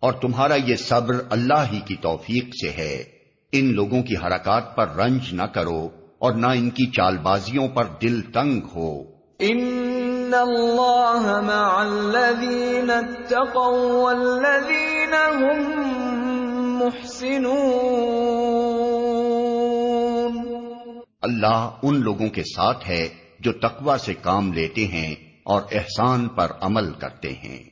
اور تمہارا یہ صبر اللہ ہی کی توفیق سے ہے۔ ان لوگوں کی حرکات پر رنج نہ کرو اور نہ ان کی چال بازیوں پر دل تنگ ہو۔ ان اللہ مع الذین اتقوا والذین هم محسنون۔ اللہ ان لوگوں کے ساتھ ہے جو تقوی سے کام لیتے ہیں اور احسان پر عمل کرتے ہیں۔